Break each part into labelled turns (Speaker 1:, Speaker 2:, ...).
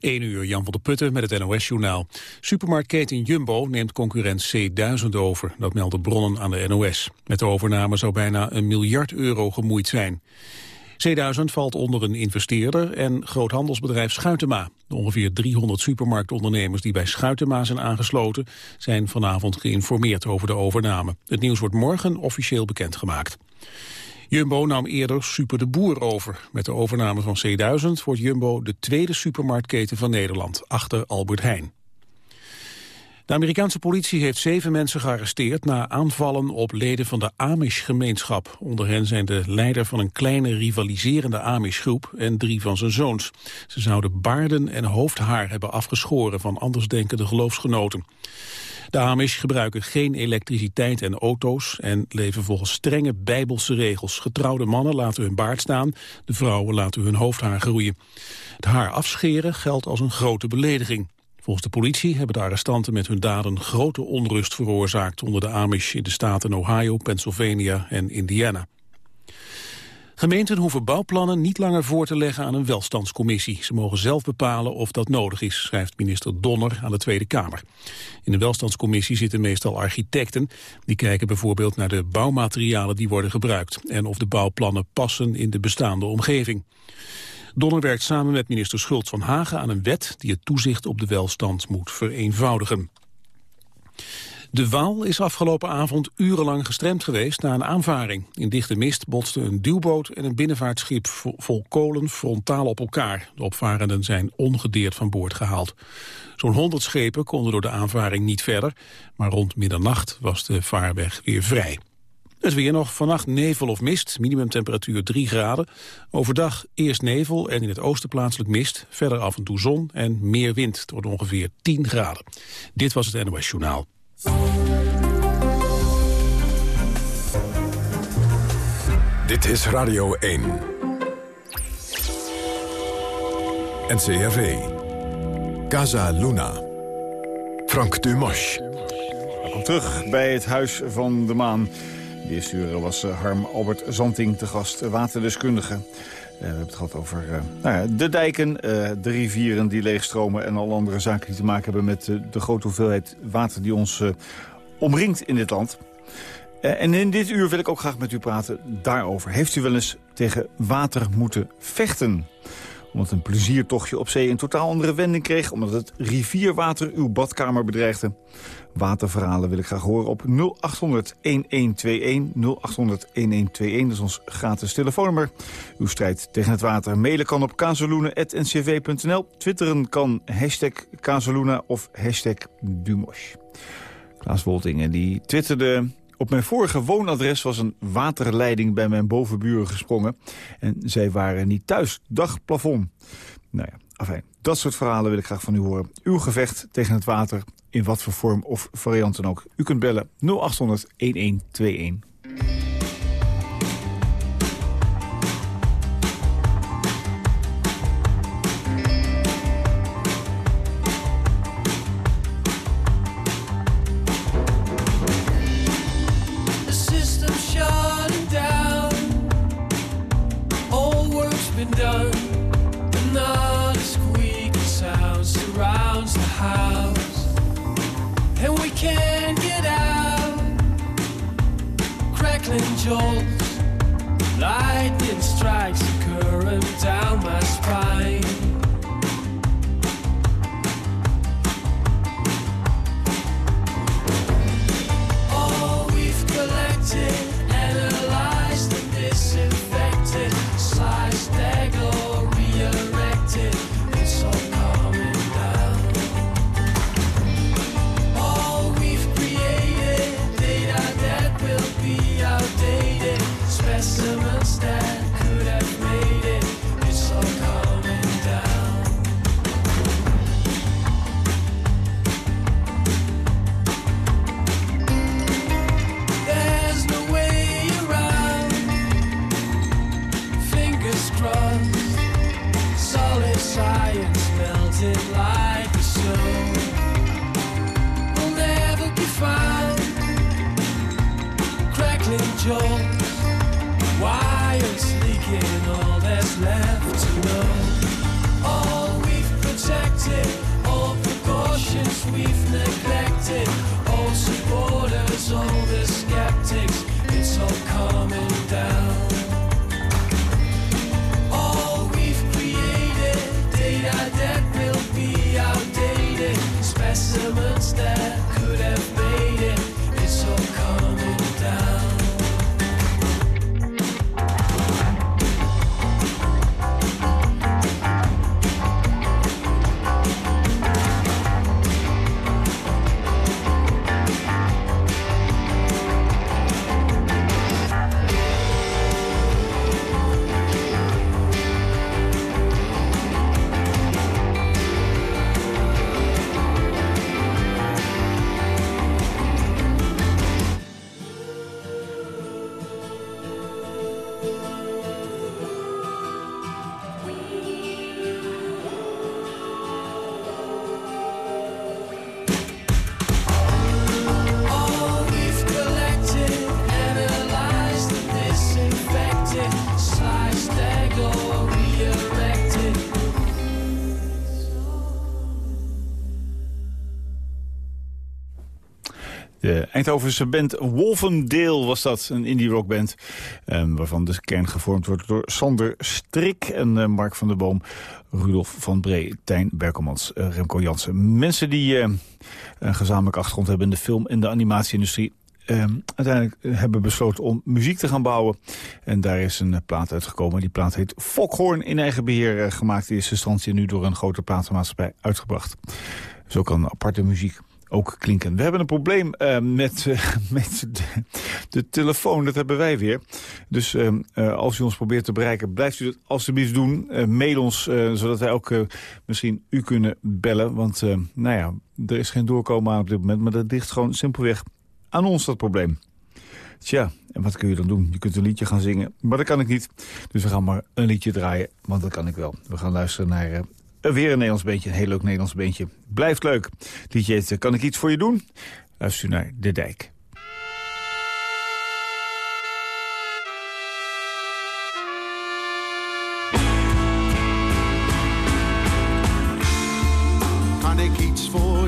Speaker 1: 1 uur, Jan van der Putten met het NOS-journaal. Supermarktketen Jumbo neemt concurrent C1000 over. Dat melden bronnen aan de NOS. Met de overname zou bijna een miljard euro gemoeid zijn. C1000 valt onder een investeerder en groothandelsbedrijf Schuitema. De ongeveer 300 supermarktondernemers die bij Schuitema zijn aangesloten... zijn vanavond geïnformeerd over de overname. Het nieuws wordt morgen officieel bekendgemaakt. Jumbo nam eerder Super de Boer over. Met de overname van C1000 wordt Jumbo de tweede supermarktketen van Nederland, achter Albert Heijn. De Amerikaanse politie heeft zeven mensen gearresteerd na aanvallen op leden van de Amish-gemeenschap. Onder hen zijn de leider van een kleine rivaliserende Amish-groep en drie van zijn zoons. Ze zouden baarden en hoofdhaar hebben afgeschoren van andersdenkende geloofsgenoten. De Amish gebruiken geen elektriciteit en auto's en leven volgens strenge bijbelse regels. Getrouwde mannen laten hun baard staan, de vrouwen laten hun hoofdhaar groeien. Het haar afscheren geldt als een grote belediging. Volgens de politie hebben de arrestanten met hun daden grote onrust veroorzaakt onder de Amish in de staten Ohio, Pennsylvania en Indiana. Gemeenten hoeven bouwplannen niet langer voor te leggen aan een welstandscommissie. Ze mogen zelf bepalen of dat nodig is, schrijft minister Donner aan de Tweede Kamer. In de welstandscommissie zitten meestal architecten. Die kijken bijvoorbeeld naar de bouwmaterialen die worden gebruikt... en of de bouwplannen passen in de bestaande omgeving. Donner werkt samen met minister Schultz van Hagen aan een wet... die het toezicht op de welstand moet vereenvoudigen. De Waal is afgelopen avond urenlang gestremd geweest na een aanvaring. In dichte mist botsten een duwboot en een binnenvaartschip vol kolen frontaal op elkaar. De opvarenden zijn ongedeerd van boord gehaald. Zo'n 100 schepen konden door de aanvaring niet verder, maar rond middernacht was de vaarweg weer vrij. Het weer nog, vannacht nevel of mist, minimumtemperatuur 3 graden. Overdag eerst nevel en in het oosten plaatselijk mist. Verder af en toe zon en meer wind, tot ongeveer 10 graden. Dit was het NOS Journaal.
Speaker 2: Dit is Radio 1. NCRV. Casa Luna. Frank Dumas.
Speaker 3: Welkom terug bij het Huis van de Maan. De eerste uur was eh, Harm Albert Zanting te gast, waterdeskundige. Uh, we hebben het gehad over uh, nou ja, de dijken, uh, de rivieren die leegstromen... en alle andere zaken die te maken hebben met de grote hoeveelheid water... die ons omringt in dit land. en in dit uur wil ik ook graag met u praten daarover. Heeft u wel eens tegen water moeten vechten? Omdat een pleziertochtje op zee een totaal andere wending kreeg... omdat het rivierwater uw badkamer bedreigde. Waterverhalen wil ik graag horen op 0800-1121. 0800-1121, dat is ons gratis telefoonnummer. Uw strijd tegen het water mailen kan op kazeloenen.ncv.nl. Twitteren kan hashtag Kazeluna of hashtag Dumosh. Klaas Woltingen die twitterde... Op mijn vorige woonadres was een waterleiding bij mijn bovenburen gesprongen. En zij waren niet thuis. Dag plafond. Nou ja, afijn. Dat soort verhalen wil ik graag van u horen. Uw gevecht tegen het water, in wat voor vorm of variant dan ook. U kunt bellen 0800 1121.
Speaker 4: Franklin
Speaker 3: Jolt. Eindhovense band Wolvendale was dat, een indie rockband. Um, waarvan de kern gevormd wordt door Sander Strik en uh, Mark van der Boom. Rudolf van Bree, Tijn Berkelmans, uh, Remco Jansen. Mensen die uh, een gezamenlijke achtergrond hebben in de film- en de animatieindustrie. Uh, uiteindelijk hebben besloten om muziek te gaan bouwen. En daar is een plaat uitgekomen. Die plaat heet Fokhorn in eigen beheer gemaakt. In eerste instantie nu door een grote platenmaatschappij uitgebracht. Zo kan aparte muziek ook klinken. We hebben een probleem uh, met, uh, met de, telefoon. Dat hebben wij weer. Dus uh, als u ons probeert te bereiken, blijft u dat alstublieft doen. mail ons, zodat wij ook misschien u kunnen bellen. Want nou ja, er is geen doorkomen aan op dit moment. Maar dat ligt gewoon simpelweg aan ons, dat probleem. Tja, en wat kun je dan doen? Je kunt een liedje gaan zingen, maar dat kan ik niet. Dus we gaan maar een liedje draaien, want dat kan ik wel. We gaan luisteren naar Weer een Nederlands beentje, een heel leuk Nederlands beentje. Blijft leuk. Heet Kan ik iets voor je doen? Luister u naar De Dijk.
Speaker 5: Kan ik iets voor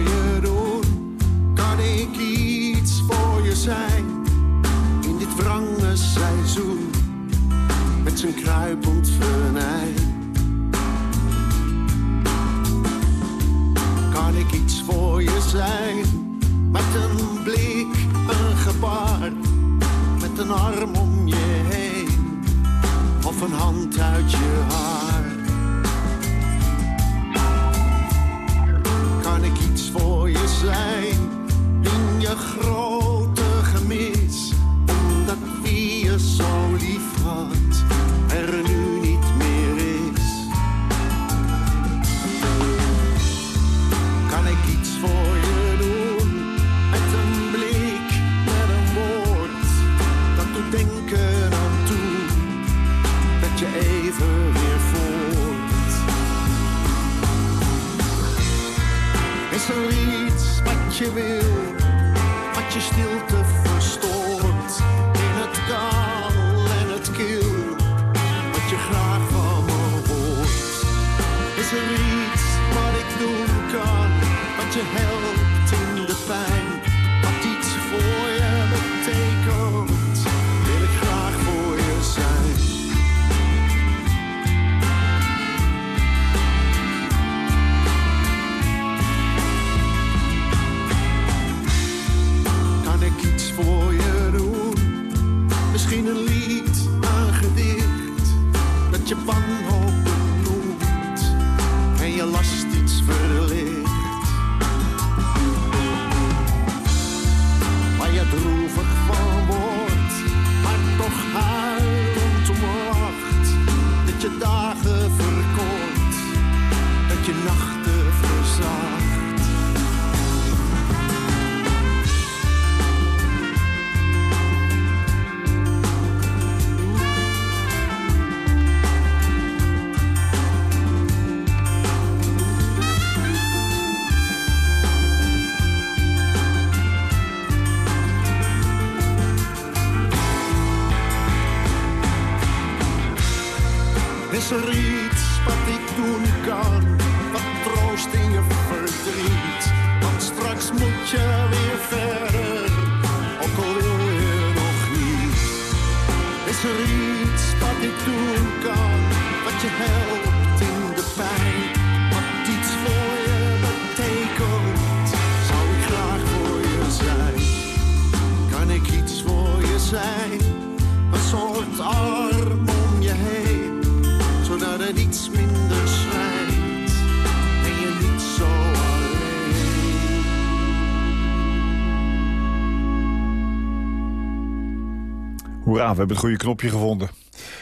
Speaker 3: we hebben het goede knopje gevonden.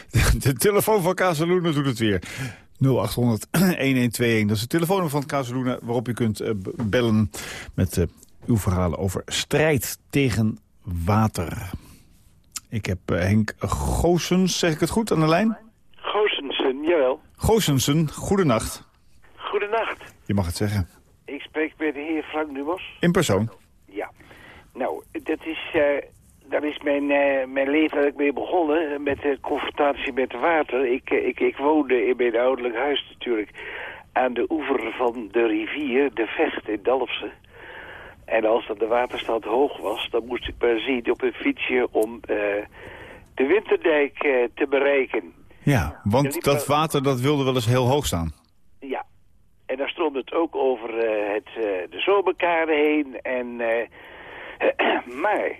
Speaker 3: De, de telefoon van Casaluna doet het weer. 0800-1121, dat is het telefoonnummer van Casaluna... waarop u kunt uh, bellen met uh, uw verhalen over strijd tegen water. Ik heb uh, Henk Goosens, zeg ik het goed, aan de lijn?
Speaker 6: Goosensen, jawel.
Speaker 3: Goosensen, goedenacht.
Speaker 6: Goedenacht.
Speaker 3: Je mag het zeggen.
Speaker 6: Ik spreek met de heer Frank Numos.
Speaker 3: In persoon.
Speaker 6: Ja. Nou, dat is, daar is mijn, uh, mijn leven eigenlijk mee begonnen met de confrontatie met water. Ik, uh, ik, ik woonde in mijn ouderlijk huis natuurlijk aan de oever van de rivier, de Vecht in Dalfsen. En als dan de waterstand hoog was, dan moest ik maar zien op een fietsje om eh, de Winterdijk eh, te bereiken.
Speaker 3: Ja, want dat water dat wilde wel eens heel hoog staan.
Speaker 6: Ja, en daar stroomde het ook over eh, het, eh, de zomerkade heen. En, eh, maar,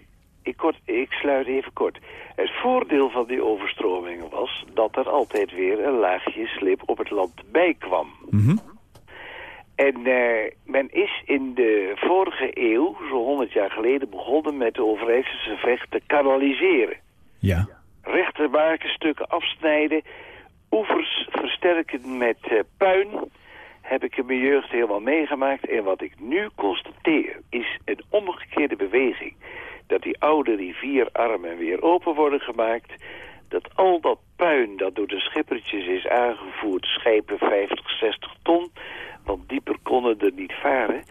Speaker 6: ik, kort, ik sluit even kort. Het voordeel van die overstromingen was dat er altijd weer een laagje slip op het land bij kwam.
Speaker 3: Mhm.
Speaker 6: En eh, men is in de vorige eeuw, zo'n 100 jaar geleden, begonnen met de Overijsselse vecht te kanaliseren.
Speaker 3: Ja.
Speaker 6: Rechter maken, stukken afsnijden, oevers versterken met eh, puin. Heb ik in mijn jeugd helemaal meegemaakt. En wat ik nu constateer is een omgekeerde beweging. Dat die oude rivierarmen weer open worden gemaakt. Dat al dat puin dat door de schippertjes is aangevoerd, schepen 50, 60 ton, want dieper konden er niet varen.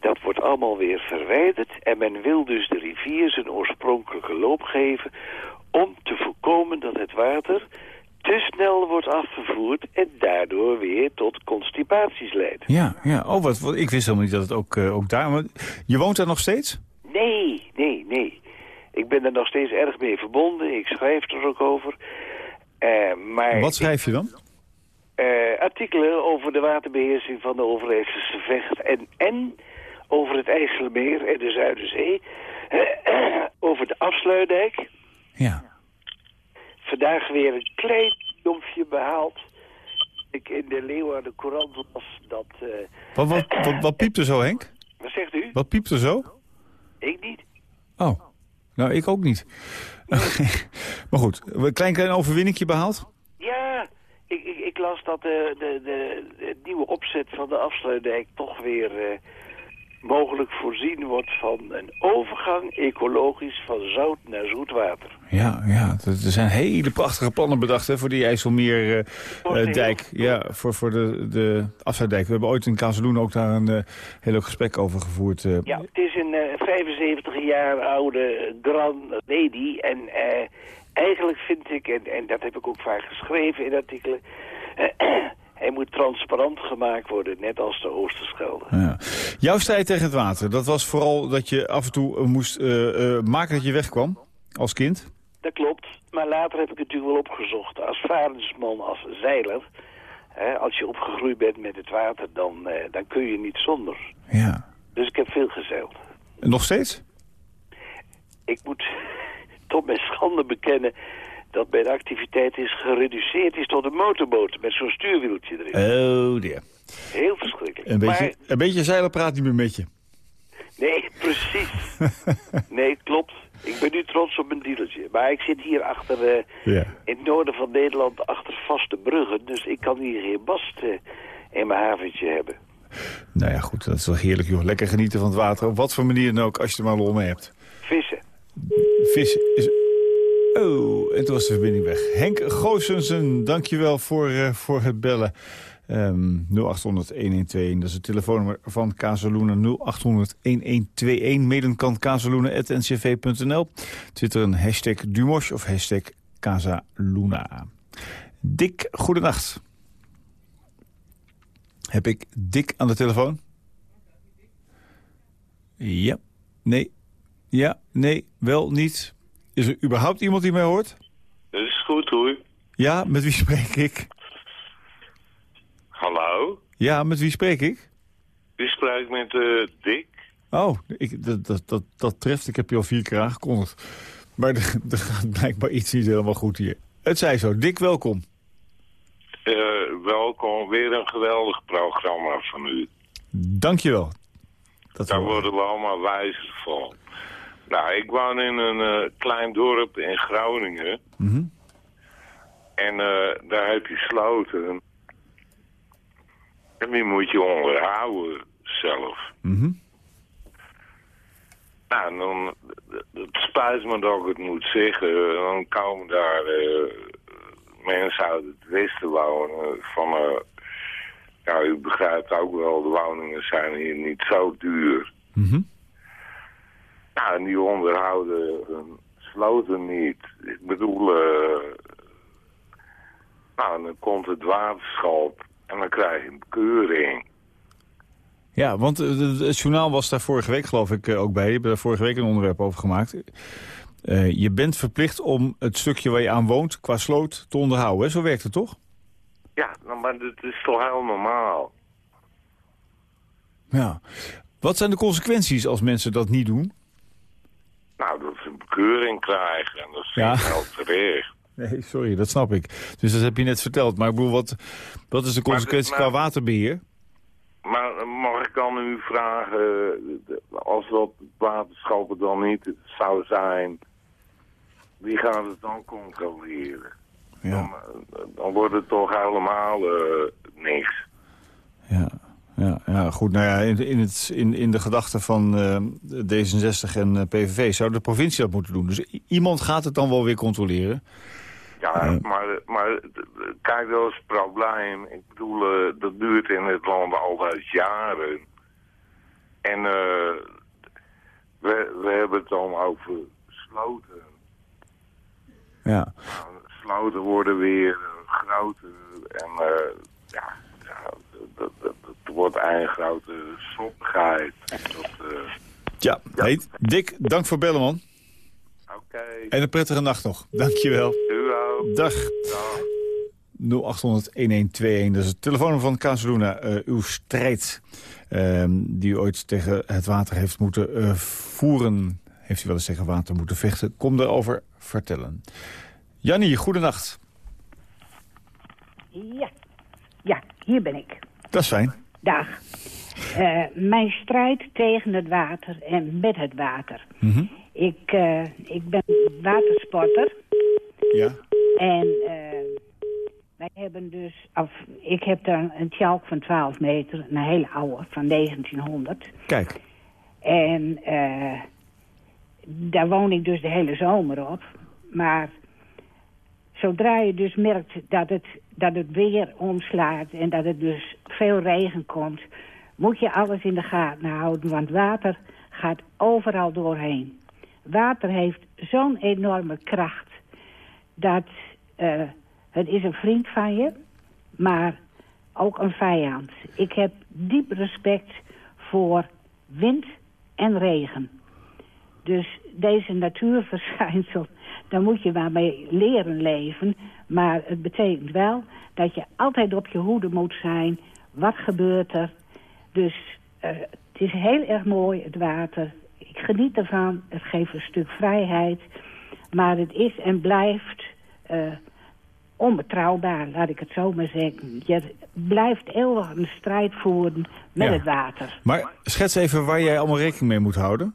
Speaker 6: Dat wordt allemaal weer verwijderd en men wil dus de rivier zijn oorspronkelijke loop geven om te voorkomen dat het water te snel wordt afgevoerd en daardoor weer tot constipaties leidt.
Speaker 3: Ja, ja. Oh, wat, ik wist helemaal niet dat het ook, eh, ook daar... Maar je woont daar nog steeds?
Speaker 6: Nee, nee, nee. Ik ben er nog steeds erg mee verbonden. Ik schrijf er ook over. Eh, maar
Speaker 3: Wat schrijf je dan?
Speaker 6: eh, artikelen over de waterbeheersing van de Overijsselse Vecht en, en over het IJsselmeer en de Zuiderzee. over de afsluitdijk.
Speaker 3: Ja.
Speaker 6: Vandaag weer een klein jompje behaald. Ik in de Leeuwarden Courant las dat... eh,
Speaker 3: Wat, wat, wat, wat piept er zo, Henk?
Speaker 6: wat zegt u?
Speaker 3: Wat piept er zo?
Speaker 6: Ik niet.
Speaker 3: Oh, nou, ik ook niet. maar goed, een klein, klein overwinningje behaald?
Speaker 6: Ja, ik, ik, ik las dat de, de, de, de nieuwe opzet van de afsluitdijk toch weer eh, mogelijk voorzien wordt van een overgang ecologisch van zout naar zoetwater.
Speaker 3: Ja, ja, er zijn hele prachtige plannen bedacht hè, voor die IJsselmeerdijk.
Speaker 6: Wordt
Speaker 3: dijk
Speaker 6: heel-
Speaker 3: ja, voor, voor de, de afsluitdijk. We hebben ooit in Kazeloen ook daar een eh, heel leuk gesprek over gevoerd. eh.
Speaker 6: Ja, het is een eh, 75 jaar oude Grand Lady en eh, eigenlijk vind ik, en, en dat heb ik ook vaak geschreven in artikelen, hij moet transparant gemaakt worden, net als de Oosterschelde.
Speaker 3: Ja. Jouw strijd tegen het water, dat was vooral dat je af en toe eh, moest eh, eh, maken dat je wegkwam als kind?
Speaker 6: Dat klopt, maar later heb ik het natuurlijk wel opgezocht. Als varensman, als zeiler, hè, als je opgegroeid bent met het water, dan, dan kun je niet zonder.
Speaker 3: Ja.
Speaker 6: Dus ik heb veel gezeild.
Speaker 3: Nog steeds?
Speaker 6: Ik moet tot mijn schande bekennen dat mijn activiteit is gereduceerd is tot een motorboot met zo'n stuurwieltje erin.
Speaker 3: Oh dear.
Speaker 6: Heel verschrikkelijk.
Speaker 3: Een beetje,
Speaker 6: Maar,
Speaker 3: een beetje zeilen praat niet meer met je.
Speaker 6: nee, precies. nee, klopt. Ik ben nu trots op mijn dealertje. Maar ik zit hier achter, eh, in het noorden van Nederland, achter vaste bruggen. Dus ik kan hier geen bast eh, in mijn haventje hebben.
Speaker 3: Nou ja, goed, dat is wel heerlijk, joh. Lekker genieten van het water. Op wat voor manier dan ook, als je er maar lol mee hebt.
Speaker 6: Vissen.
Speaker 3: Vis is... Oh, en toen was de verbinding weg. Henk Goosensen, dankjewel voor, eh, voor het bellen. Ehm 0800-1121, dat is het telefoonnummer van Kazeluna. 0800-1121. Mailen kan. Twitter een hashtag Dumosh of hashtag Casaluna. Dick, goedenacht. Heb ik Dick aan de telefoon? Ja, nee, ja, nee, wel, niet. Is er überhaupt iemand die mij hoort?
Speaker 7: Dat is goed hoor.
Speaker 3: Ja, met wie spreek ik?
Speaker 7: Hallo?
Speaker 3: Ja, met wie spreek ik?
Speaker 7: U spreekt met eh, Dick.
Speaker 3: Oh, ik, dat, dat, dat, dat treft. Ik heb je al vier keer aangekondigd. Maar er, gaat blijkbaar iets niet helemaal goed hier. Het zij zo. Dick, welkom.
Speaker 7: Eh, welkom. Weer een geweldig programma van u.
Speaker 3: Dankjewel. Dat
Speaker 7: Daar
Speaker 3: ik.
Speaker 7: worden we allemaal wijzer van. Nou, ik woon in een eh, klein dorp in Groningen.
Speaker 3: Mhm.
Speaker 7: En eh, daar heb je sloten. En die moet je onderhouden zelf.
Speaker 3: Mhm.
Speaker 7: Nou, en dan, het spijt me dat ik het moet zeggen. Dan komen daar eh, mensen uit het westen wonen. Van, ja, u begrijpt ook wel, de woningen zijn hier niet zo duur.
Speaker 3: Mhm.
Speaker 7: Nou, en die onderhouden hun sloten niet. Ik bedoel, eh, nou, dan komt het waterschap en dan krijg je een bekeuring.
Speaker 3: Ja, want eh, het journaal was daar vorige week geloof ik eh, ook bij. Je hebt daar vorige week een onderwerp over gemaakt. Je bent verplicht om het stukje waar je aan woont qua sloot te onderhouden. Hè? Zo werkt het toch?
Speaker 7: Ja, nou, maar dat is toch heel normaal.
Speaker 3: Ja. Wat zijn de consequenties als mensen dat niet doen?
Speaker 7: Nou, dat ze een bekeuring krijgen en dat is
Speaker 3: Ja.
Speaker 7: wel terecht.
Speaker 3: Nee, sorry, dat snap ik. Dus dat heb je net verteld. Maar ik bedoel, wat, wat is de consequentie
Speaker 7: maar-
Speaker 3: qua waterbeheer?
Speaker 7: Maar eh, mag ik dan u vragen, eh, als dat waterschap het dan niet zou zijn, wie gaat het dan controleren? Dan,
Speaker 3: Ja,
Speaker 7: eh, dan wordt het toch helemaal eh, niks.
Speaker 3: ja, ja, ja goed. Nou ja, in, in, het, in, in de gedachten van eh, D66 en eh, PVV zou de provincie dat moeten doen. Dus iemand gaat het dan wel weer controleren.
Speaker 7: Ja, maar, maar kijk, dat is het probleem. Ik bedoel, eh, dat duurt in het land altijd jaren. En we, we hebben het dan over sloten.
Speaker 3: Ja,
Speaker 7: Nou, sloten worden weer groter. En eh, ja, ja dat, dat wordt een grote soppigheid. Dat, eh,
Speaker 3: ja. Hey, Dick, dank voor bellen, man.
Speaker 7: Oké,
Speaker 3: En een prettige nacht nog. Dankjewel.
Speaker 7: ook.
Speaker 3: Dag.
Speaker 7: Dag.
Speaker 3: 0800-1121. Dat is het telefoon van Casaluna. Eh, uw strijd ehm, die u ooit tegen het water heeft moeten eh, voeren. Heeft u wel eens tegen water moeten vechten. Kom erover vertellen. Jannie, goedenacht.
Speaker 8: Ja, ja, hier ben ik.
Speaker 3: Dat is fijn.
Speaker 8: Dag. Eh, mijn strijd tegen het water en met het water.
Speaker 3: Mhm.
Speaker 8: Ik, eh, ik ben watersporter
Speaker 3: Ja.
Speaker 8: en eh, wij hebben dus, of ik heb daar een tjalk van 12 meter, een hele oude, van 1900.
Speaker 3: Kijk.
Speaker 8: En daar woon ik dus de hele zomer op. Maar zodra je dus merkt dat het, dat het weer omslaat en dat het dus veel regen komt... moet je alles in de gaten houden, want water gaat overal doorheen. Water heeft zo'n enorme kracht dat eh, het is een vriend van je, maar ook een vijand. Ik heb diep respect voor wind en regen. Dus deze natuurverschijnsel, daar moet je maar mee leren leven. Maar het betekent wel dat je altijd op je hoede moet zijn. Wat gebeurt er? Dus eh, het is heel erg mooi, het water. Ik geniet ervan. Het geeft een stuk vrijheid. Maar het is en blijft eh, onbetrouwbaar, laat ik het zo maar zeggen. Je blijft eeuwig een strijd voeren met
Speaker 3: Ja.
Speaker 8: het water.
Speaker 3: Maar schets even waar jij allemaal rekening mee moet houden.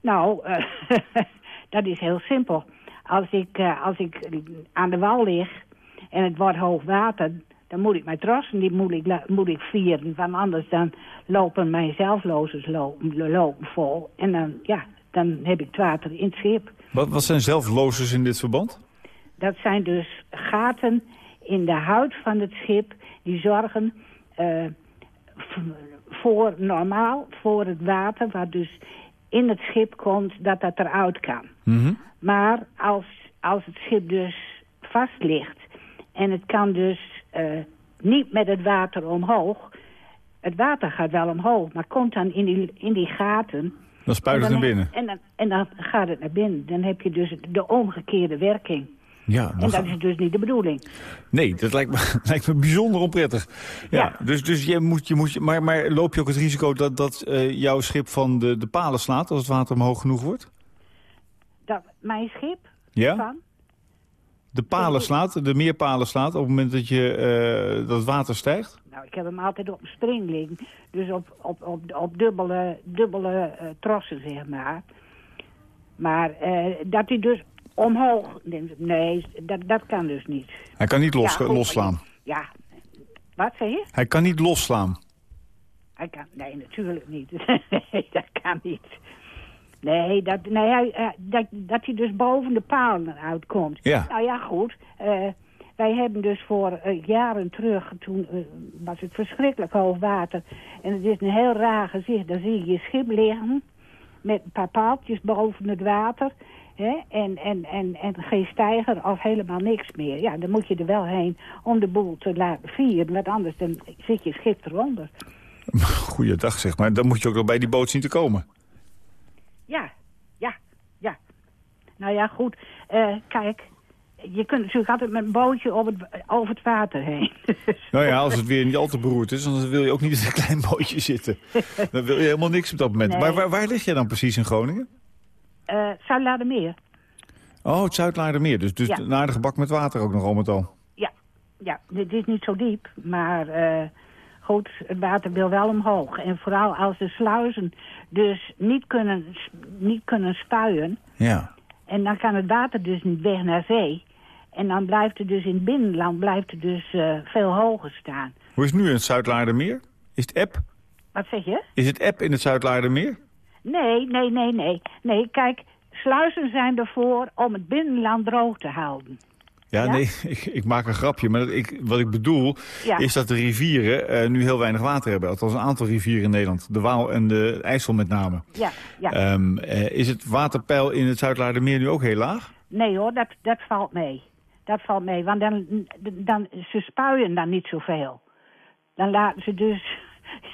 Speaker 8: Nou, eh, dat is heel simpel. Als ik, eh, als ik aan de wal lig en het wordt hoog water... dan moet ik mijn trossen die moet ik, moet ik vieren. Want anders dan lopen mijn zelflozers lopen, lopen vol. En dan, ja, dan heb ik het water in het schip.
Speaker 3: Wat, wat zijn zelflozers in dit verband?
Speaker 8: Dat zijn dus gaten in de huid van het schip... die zorgen eh, voor normaal, voor het water... wat dus in het schip komt, dat dat eruit kan.
Speaker 3: Mhm.
Speaker 8: Maar als, als het schip dus vast ligt... en het kan dus eh, niet met het water omhoog... het water gaat wel omhoog, maar komt dan in die, in die gaten...
Speaker 3: Dan spuit het naar binnen.
Speaker 8: En dan, en dan gaat het naar binnen. Dan heb je dus de omgekeerde werking.
Speaker 3: Ja,
Speaker 8: En dat is dus niet de bedoeling.
Speaker 3: Nee, dat lijkt me, lijkt me bijzonder onprettig. Ja,
Speaker 8: Ja.
Speaker 3: Dus, dus je moet, je moet, maar, maar loop je ook het risico dat, dat eh, jouw schip van de, de palen slaat als het water omhoog genoeg wordt?
Speaker 8: Dat, mijn schip
Speaker 3: Ja?
Speaker 8: van...
Speaker 3: De palen slaat, de meerpalen slaat op het moment dat, je, eh, dat het water stijgt?
Speaker 8: Nou, ik heb hem altijd op een spring liggen. Dus op, op, op, op dubbele, dubbele eh, trossen, zeg maar. Maar eh, dat hij dus omhoog... Nee, dat, dat kan dus niet.
Speaker 3: Hij kan niet los,
Speaker 8: Ja, goed,
Speaker 3: losslaan.
Speaker 8: Ja. Wat zei je?
Speaker 3: Hij kan niet losslaan.
Speaker 8: Hij kan, nee, natuurlijk niet. nee, dat kan niet. Nee, dat, nee hij, eh, dat, dat hij dus boven de palen uitkomt.
Speaker 3: Ja.
Speaker 8: Nou ja, goed. Eh, wij hebben dus voor eh, jaren terug, toen was het verschrikkelijk hoog water. En het is een heel raar gezicht. Dan zie je je schip liggen met een paar paaltjes boven het water. Hè? En, en, en, en geen stijger of helemaal niks meer. Ja, dan moet je er wel heen om de boel te laten vieren. Want anders dan zit je schip eronder.
Speaker 3: Goeiedag, zeg maar. Dan moet je ook nog bij die boot zien te komen.
Speaker 8: Ja, ja, ja. Nou ja, goed. Eh, kijk, je kunt natuurlijk altijd met een bootje op het, over het water heen.
Speaker 3: Nou ja, als het weer niet al te beroerd is, dan wil je ook niet in een klein bootje zitten. Dan wil je helemaal niks op dat moment.
Speaker 8: Nee.
Speaker 3: Maar waar, waar lig jij dan precies in Groningen?
Speaker 8: Eh Zuid-Ladermeer.
Speaker 3: Oh, het Zuidlaardermeer. Dus, dus
Speaker 8: Ja.
Speaker 3: een aardige bak met water ook nog al met al.
Speaker 8: Ja, ja, dit is niet zo diep, maar eh, goed, het water wil wel omhoog. En vooral als de sluizen dus niet kunnen, niet kunnen spuien...
Speaker 3: Ja.
Speaker 8: en dan kan het water dus niet weg naar zee... en dan blijft het dus in het binnenland blijft het dus eh, veel hoger staan.
Speaker 3: Hoe is het nu in het Zuidlaardermeer? Is het app?
Speaker 8: Wat zeg je?
Speaker 3: Is het app in het Zuidlaardermeer?
Speaker 8: Nee, nee, nee, nee. Nee, kijk, sluizen zijn ervoor om het binnenland droog te houden.
Speaker 3: Ja,
Speaker 8: Ja?
Speaker 3: nee, ik, ik maak een grapje. Maar ik, wat ik bedoel
Speaker 8: Ja.
Speaker 3: is dat de rivieren eh, nu heel weinig water hebben. Althans een aantal rivieren in Nederland. De Waal en de IJssel met name.
Speaker 8: Ja, ja.
Speaker 3: Ehm, eh, is het waterpeil in het Zuidlaardermeer nu ook heel laag?
Speaker 8: Nee hoor, dat, dat valt mee. Dat valt mee, want dan, dan, ze spuien dan niet zoveel. Dan laten ze dus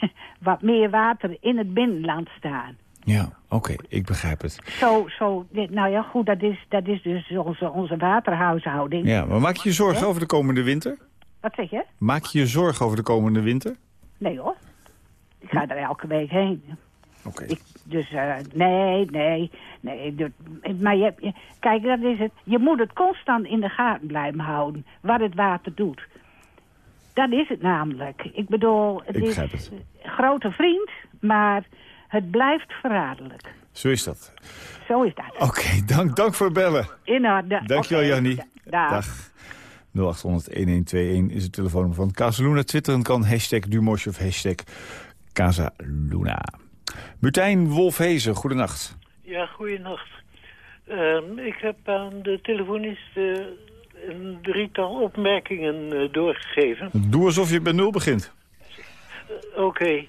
Speaker 8: wat meer water in het binnenland staan.
Speaker 3: Ja, oké, ik begrijp het.
Speaker 8: Zo, zo, nou ja, goed, dat is, dat is dus onze, onze waterhuishouding.
Speaker 3: Ja, maar maak je je zorgen over de komende winter?
Speaker 8: Wat zeg je?
Speaker 3: Maak je je zorgen over de komende winter?
Speaker 8: Nee hoor. Ik ga er elke week heen.
Speaker 3: Oké.
Speaker 8: Ik, dus eh, nee, nee, nee. maar je, je- kijk, dat is het. Je moet het constant in de gaten blijven houden. Wat het water doet. Dat is het namelijk. Ik bedoel, het
Speaker 3: Ik
Speaker 8: is
Speaker 3: het.
Speaker 8: grote vriend, maar het blijft verraderlijk.
Speaker 3: Zo is dat.
Speaker 8: Zo is dat.
Speaker 3: Oké, dank, dank voor het bellen.
Speaker 8: In orde.
Speaker 3: Dankjewel,
Speaker 8: Oké.
Speaker 3: Jannie.
Speaker 8: Dag.
Speaker 3: Dag. 0800-1121 is het telefoonnummer van Casaluna. Twitteren kan hashtag Dumosje of hashtag Casaluna. Martijn Wolfhezen, goedenacht.
Speaker 9: Ja, goeienacht. Ehm, ik heb aan de telefonist eh, een drietal opmerkingen eh, doorgegeven.
Speaker 3: Doe alsof je bij nul begint.
Speaker 9: Oké,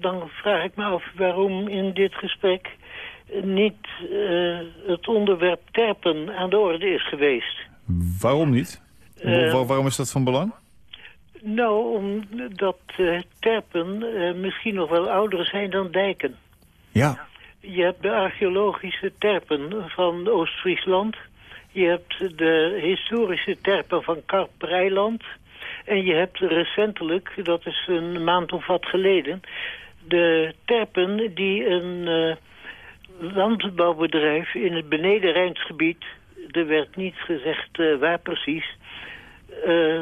Speaker 9: dan vraag ik me af waarom in dit gesprek niet eh, het onderwerp terpen aan de orde is geweest.
Speaker 3: Waarom niet?
Speaker 9: Eh.
Speaker 3: Wa- waarom is dat van belang?
Speaker 9: Nou, omdat eh, terpen eh, misschien nog wel ouder zijn dan dijken.
Speaker 3: Ja.
Speaker 9: Je hebt de archeologische terpen van Oost-Friesland. Je hebt de historische terpen van Karperijland. En je hebt recentelijk, dat is een maand of wat geleden... de terpen die een eh, landbouwbedrijf in het benedenrijnsgebied... er werd niet gezegd eh, waar precies... eh,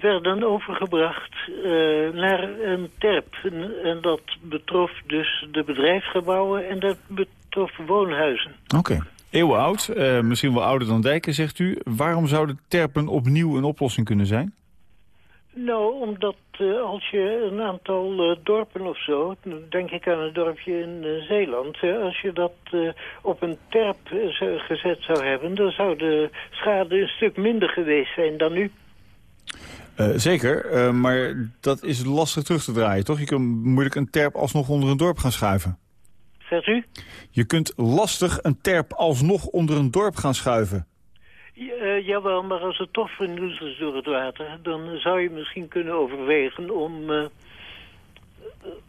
Speaker 9: werden overgebracht eh, naar een terp. En, en dat betrof dus de bedrijfsgebouwen en dat betrof woonhuizen.
Speaker 3: Oké. Eeuwenoud, eh, misschien wel ouder dan dijken, zegt u. Waarom zouden terpen opnieuw een oplossing kunnen zijn?
Speaker 9: Nou, omdat eh, als je een aantal eh, dorpen of zo... denk ik aan een dorpje in eh, Zeeland... als je dat op een terp gezet zou hebben... dan zou de schade een stuk minder geweest zijn dan nu.
Speaker 3: Zeker, maar dat is lastig terug te draaien, toch? Je kunt moeilijk een terp alsnog onder een dorp gaan schuiven.
Speaker 9: Zegt u?
Speaker 3: Je kunt lastig een terp alsnog onder een dorp gaan schuiven.
Speaker 9: Ja, eh, jawel, maar als het toch vernield is door het water... dan zou je misschien kunnen overwegen om eh,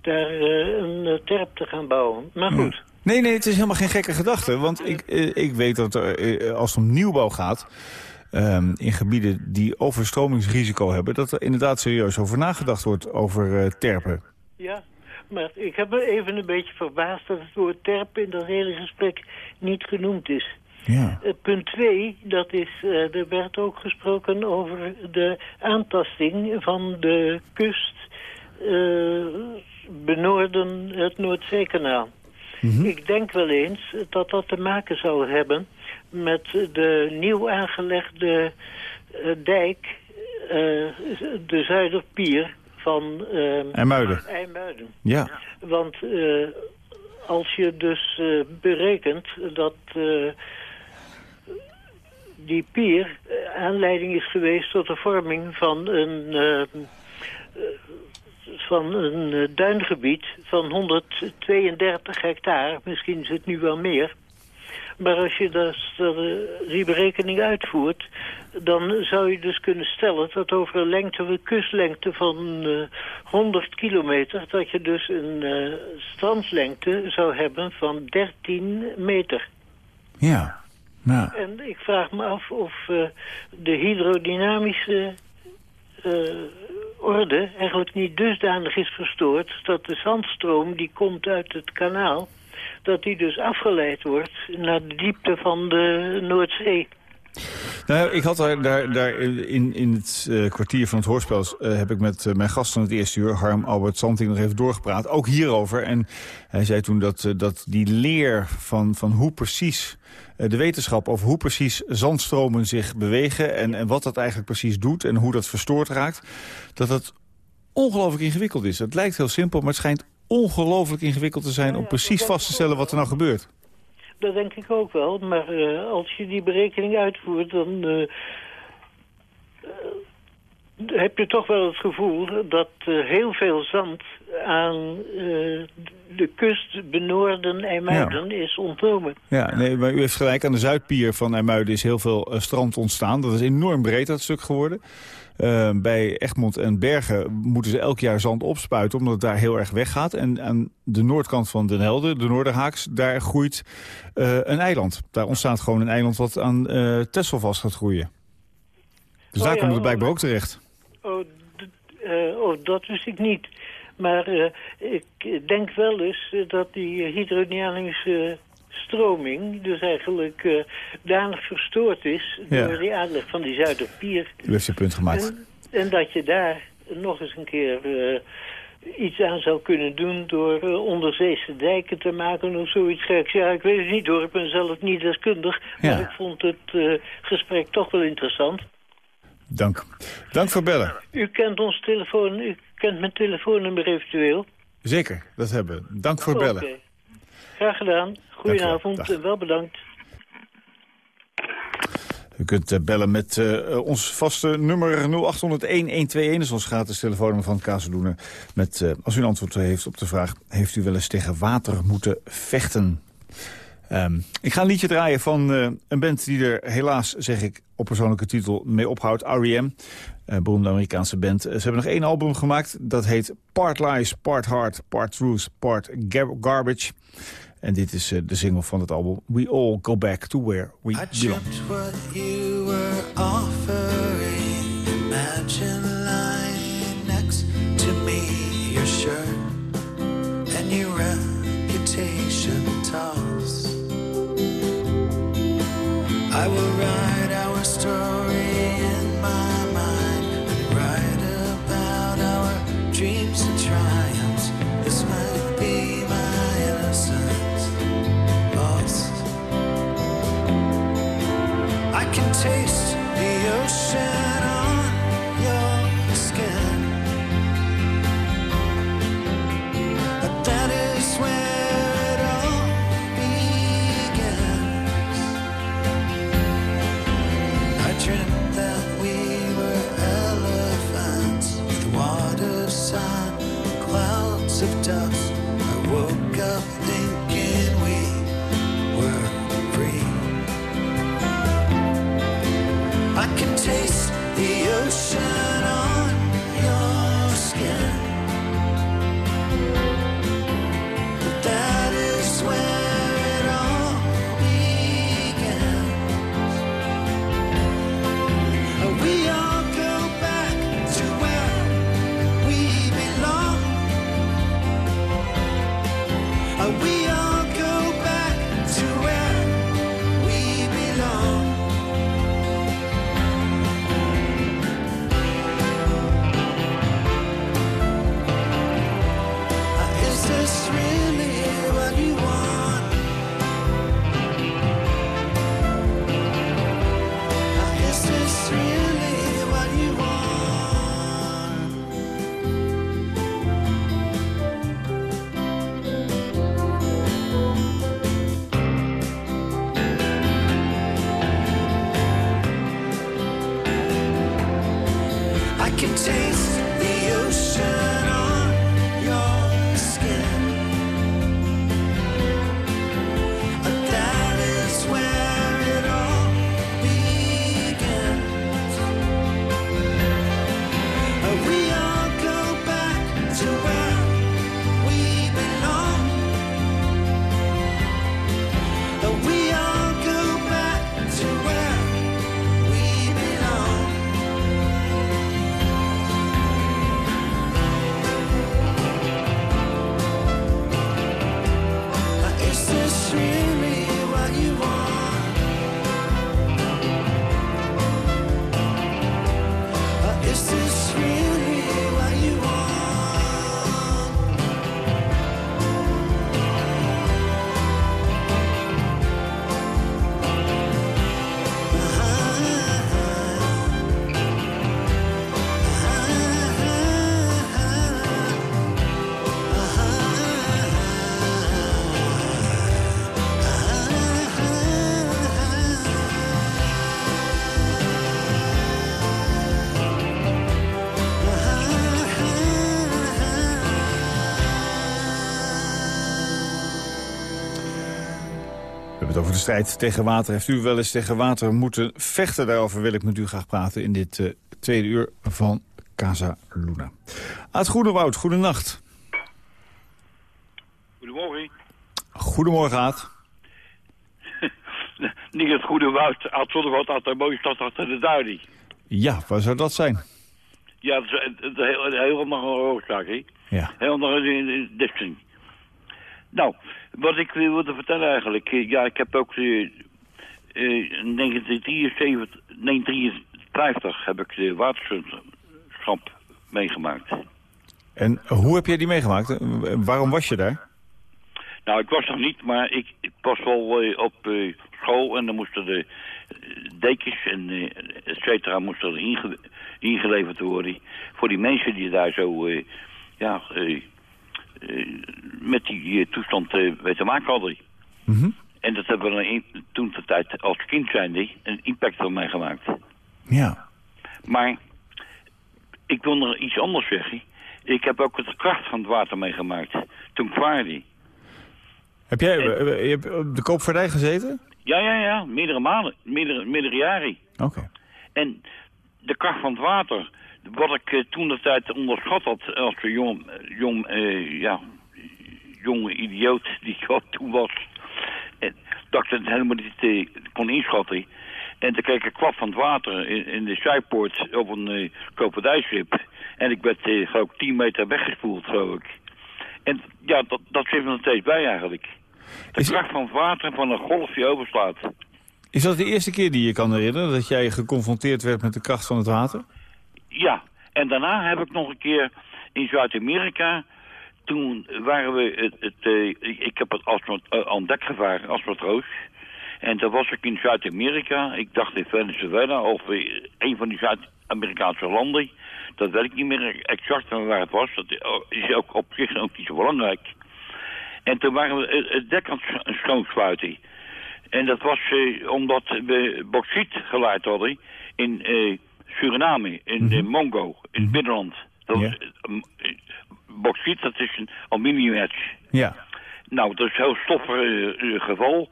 Speaker 9: daar eh, een terp te gaan bouwen. Maar goed,
Speaker 3: Nee, nee, het is helemaal geen gekke gedachte. Want ik, ik weet dat er, als het om nieuwbouw gaat... ehm, in gebieden die overstromingsrisico hebben... dat er inderdaad serieus over nagedacht wordt over terpen.
Speaker 9: ja. Maar ik heb me even een beetje verbaasd dat het woord terp in dat hele gesprek niet genoemd is.
Speaker 3: Ja.
Speaker 9: Eh, punt 2, dat is, eh, er werd ook gesproken over de aantasting van de kust eh, benoorden het Noordzeekanaal. Ik denk wel eens dat dat te maken zou hebben met de nieuw aangelegde dijk, de Zuiderpier van
Speaker 3: IJmuiden.
Speaker 9: IJmuiden.
Speaker 3: Ja.
Speaker 9: Want als je dus berekent dat eh, die pier eh, aanleiding is geweest tot de vorming van een, eh, eh, van een duingebied van 132 hectare, misschien is het nu wel meer, Maar als je eh, die berekening uitvoert... dan zou je dus kunnen stellen dat over een lengte, een kustlengte van eh 100 kilometer... dat je dus een strandlengte zou hebben van 13 meter.
Speaker 3: Ja.
Speaker 9: En ik vraag me af of eh, de hydrodynamische eh, orde eigenlijk niet dusdanig is verstoord... dat de zandstroom die komt uit het kanaal... dat die dus afgeleid wordt naar de diepte van de Noordzee.
Speaker 3: Nou, ik had daar, daar, daar in, in het eh, kwartier van het hoorspel... heb ik met mijn gast van het eerste uur, Harm Albert Santing, nog even doorgepraat. Ook hierover. En hij zei toen dat, dat die leer van, van hoe precies... eh, de wetenschap over hoe precies zandstromen zich bewegen... En, en wat dat eigenlijk precies doet en hoe dat verstoord raakt... dat het ongelooflijk ingewikkeld is. Het lijkt heel simpel, maar het schijnt ongelooflijk ingewikkeld te zijn... om precies vast te stellen wat er nou gebeurt.
Speaker 9: Dat denk ik ook wel, maar eh, als je die berekening uitvoert... dan eh, heb je toch wel het gevoel dat eh, heel veel zand aan eh, de kust benoorden IJmuiden is ontnomen.
Speaker 3: Ja, nee, maar u heeft gelijk. Aan de Zuidpier van IJmuiden is heel veel eh, strand ontstaan. Dat is enorm breed, dat stuk geworden. Bij Egmond en Bergen moeten ze elk jaar zand opspuiten... omdat het daar heel erg weggaat. En aan de noordkant van Den Helder, de Noorderhaaks... daar groeit een eiland. Daar ontstaat gewoon een eiland wat aan Texel vast gaat groeien. Dus
Speaker 9: Oh
Speaker 3: daar
Speaker 9: ja,
Speaker 3: komt het blijkbaar
Speaker 9: oh.
Speaker 3: ook terecht.
Speaker 9: Oh, eh, oh, dat wist ik niet. Maar eh, ik denk wel eens eh, dat die hydrodynamische stroming... dus eigenlijk eh danig verstoord is
Speaker 3: Ja.
Speaker 9: door die aanleg van die Zuiderpier.
Speaker 3: U heeft zijn punt gemaakt.
Speaker 9: En, en dat je daar nog eens een keer iets aan zou kunnen doen... door onderzeese dijken te maken of zoiets geks. Ja, ik weet het niet hoor, ik ben zelf niet deskundig.
Speaker 3: Ja.
Speaker 9: Maar ik vond het eh, gesprek toch wel interessant.
Speaker 3: Dank. Dank voor bellen.
Speaker 9: U kent ons telefoon, u kent mijn telefoonnummer eventueel.
Speaker 3: Zeker, dat hebben we. Dank voor bellen.
Speaker 9: Graag gedaan. Goedenavond en wel bedankt.
Speaker 3: U kunt eh, bellen met eh, ons vaste nummer 0800-1121. Dat is ons gratis telefoonnummer van Kazeldoenen. Met, eh, als u een antwoord heeft op de vraag... heeft u wel eens tegen water moeten vechten? Ehm, ik ga een liedje draaien van eh, een band die er helaas, zeg ik, op persoonlijke titel mee ophoudt. R.E.M., een beroemde Amerikaanse band. Eh, Ze hebben nog één album gemaakt. Dat heet Part Lies, Part Heart, Part Truth, Part Gar- Garbage. En dit is eh, de single van het album We All Go Back to Where We
Speaker 10: I
Speaker 3: Belong.
Speaker 10: I will ocean.
Speaker 3: Over de strijd tegen water. Heeft u wel eens tegen water moeten vechten? Daarover wil ik met u graag praten in dit eh, tweede uur van Casa Luna. Aad Groenewoud, goedenacht.
Speaker 11: Goedemorgen.
Speaker 3: Goedemorgen, Aad.
Speaker 11: Niet het goede woud. Had Zonnewoud had een mooie stad achter de duiding.
Speaker 3: Ja, waar zou dat zijn?
Speaker 11: Ja, het is een heel, een heel andere oorzaak, hè.
Speaker 3: Ja.
Speaker 11: Heel andere distance. Nou, wat ik wilde vertellen eigenlijk. eh, Ja, ik heb ook eh, eh, in 1973, 1953 heb ik de waterschap meegemaakt.
Speaker 3: En hoe heb jij die meegemaakt? Eh, Waarom was je daar?
Speaker 11: Nou, ik was nog niet, maar ik, ik was wel eh, op eh, school en dan moesten de eh, dekens en eh, et cetera moesten er inge- ingeleverd worden. Voor die mensen die daar zo, eh, ja, eh, eh, met die eh, toestand eh, te maken hadden.
Speaker 3: Mhm.
Speaker 11: En dat hebben we toen de tijd als kind zijnde een impact van mij gemaakt.
Speaker 3: Ja.
Speaker 11: Maar ik wil nog iets anders zeggen. Ik heb ook de kracht van het water meegemaakt. Toen ik vaarde.
Speaker 3: Heb jij eh, je hebt op de koopvaardij gezeten?
Speaker 11: Ja, ja, ja. Meerdere maanden. Meerdere, meerdere jaren.
Speaker 3: Oké.
Speaker 11: En de kracht van het water, wat ik eh, toen de tijd onderschat had als een jong, eh, jong, eh, ja, jonge idioot die ik toen was. En dat ik het helemaal niet eh, kon inschatten. En toen kreeg ik een kwap van het water in, in de zijpoort op een eh koopvaardijschip. En ik werd eh, geloof ik 10 meter weggespoeld, geloof ik. En ja, dat, dat zit me nog steeds bij eigenlijk. De
Speaker 3: Is-
Speaker 11: kracht van het water van een golf die overslaat.
Speaker 3: Is dat de eerste keer die je kan herinneren... dat jij geconfronteerd werd met de kracht van het water?
Speaker 11: Ja, en daarna heb ik nog een keer in Zuid-Amerika... toen waren we... Het, het, eh, ik- heb het als, uh, aan dek. En toen was ik in Zuid-Amerika. Ik dacht in Venezuela of een van die Zuid-Amerikaanse landen. Dat weet ik niet meer exact waar het was. Dat is ook op zich ook niet zo belangrijk. En toen waren we het- dek aan het sch- schoonspuiten. En dat was eh, omdat we bauxiet geleid hadden in Suriname, in eh, Mongo, in het binnenland. Dat
Speaker 3: Ja.
Speaker 11: was, eh, dat is een aluminiumhertz.
Speaker 3: Ja.
Speaker 11: Nou, dat is een heel stoffig eh, eh, geval.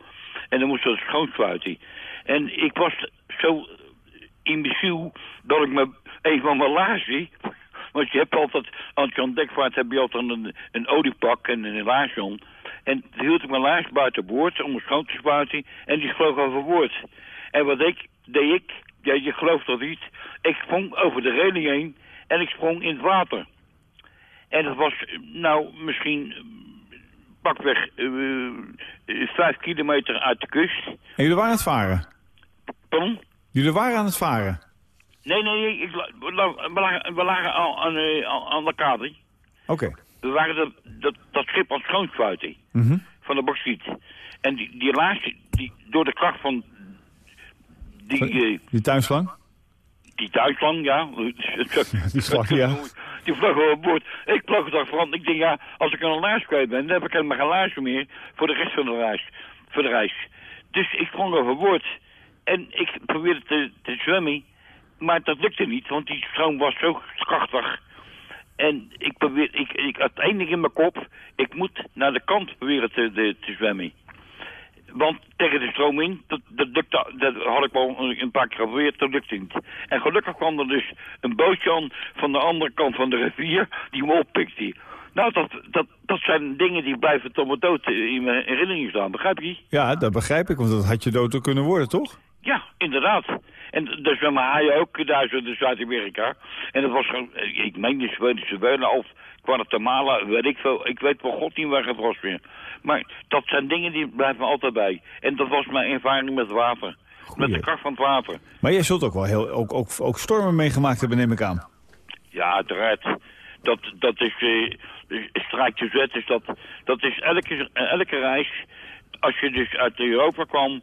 Speaker 11: En dan moesten we het schoonspuiten. En ik was zo imbeciel dat ik me een van mijn laarzen... Want je hebt altijd, als je aan dek vaart, heb je altijd een, een oliepak en een laars om. En toen hield ik mijn laars buiten boord om het schoon te spuiten. En die vloog overboord. En wat ik, deed ik, ja, je gelooft dat niet. Ik sprong over de reling heen en ik sprong in het water. En dat was, nou, misschien eh, pakweg eh, vijf kilometer uit de kust.
Speaker 3: En jullie waren aan het varen?
Speaker 11: Pardon?
Speaker 3: Jullie waren aan het varen?
Speaker 11: Nee, nee, ik, we la- we lagen, we lagen al aan, de kade.
Speaker 3: Oké.
Speaker 11: We waren dat, dat, dat schip aan het schoonspuiten
Speaker 3: Mhm.
Speaker 11: van de bauxiet. En die, die laatste, die, door de kracht van die, eh,
Speaker 3: Die tuinslang?
Speaker 11: die Duitsland, ja.
Speaker 3: die slag, ja.
Speaker 11: Die vloog overboord. Ik vloog daar van. Ik denk, ja, als ik een laars kwijt ben, dan heb ik helemaal geen laars meer voor de rest van de reis. Voor de reis. Dus ik sprong overboord. En ik probeerde te, te zwemmen. Maar dat lukte niet, want die stroom was zo krachtig. En ik probeer, ik, ik ding in mijn kop. Ik moet naar de kant proberen te, te, te zwemmen. Want tegen de stroom in, dat, dat, lukte, dat had ik wel een paar keer geprobeerd, dat lukte niet. En gelukkig kwam er dus een bootje aan van de andere kant van de rivier, die me oppikte. Nou, dat, dat, dat zijn dingen die blijven tot mijn dood in mijn herinnering staan, begrijp je?
Speaker 3: Ja, dat begrijp ik, want dat had je dood ook kunnen worden, toch?
Speaker 11: Ja, inderdaad. En dus met mijn haaien ook daar zo in Zuid-Amerika. En dat was gewoon, eh, ik meen de Venezuela of Guatemala, weet ik veel. Ik weet wel god niet waar het was meer. Maar dat zijn dingen die blijven me altijd bij. En dat was mijn ervaring met water. Met de kracht van het water.
Speaker 3: Maar jij zult ook wel heel, ook, ook, ook stormen meegemaakt hebben, neem ik aan.
Speaker 11: Ja, uiteraard. Dat, dat is, eh, de zet, is dat, dat is elke, elke reis, als je dus uit Europa kwam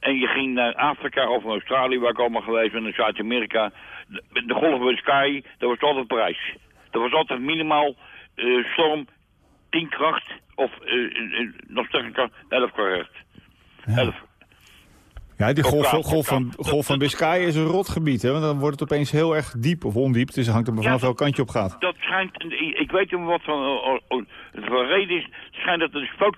Speaker 11: en je ging naar Afrika of naar Australië, waar ik allemaal geweest ben, naar Zuid-Amerika, de, de golf bij Sky, dat was altijd prijs. Dat was altijd minimaal eh, storm 10 kracht of eh, eh, nog sterker 11 kracht. 11.
Speaker 3: Ja, die golf, van, golf van Biscay is een rotgebied, hè? Want dan wordt het opeens heel erg diep of ondiep. Dus het hangt er maar vanaf welk kant je op gaat.
Speaker 11: Dat schijnt, ik weet niet wat van, oh, oh, het van reden is, het schijnt dat er spook,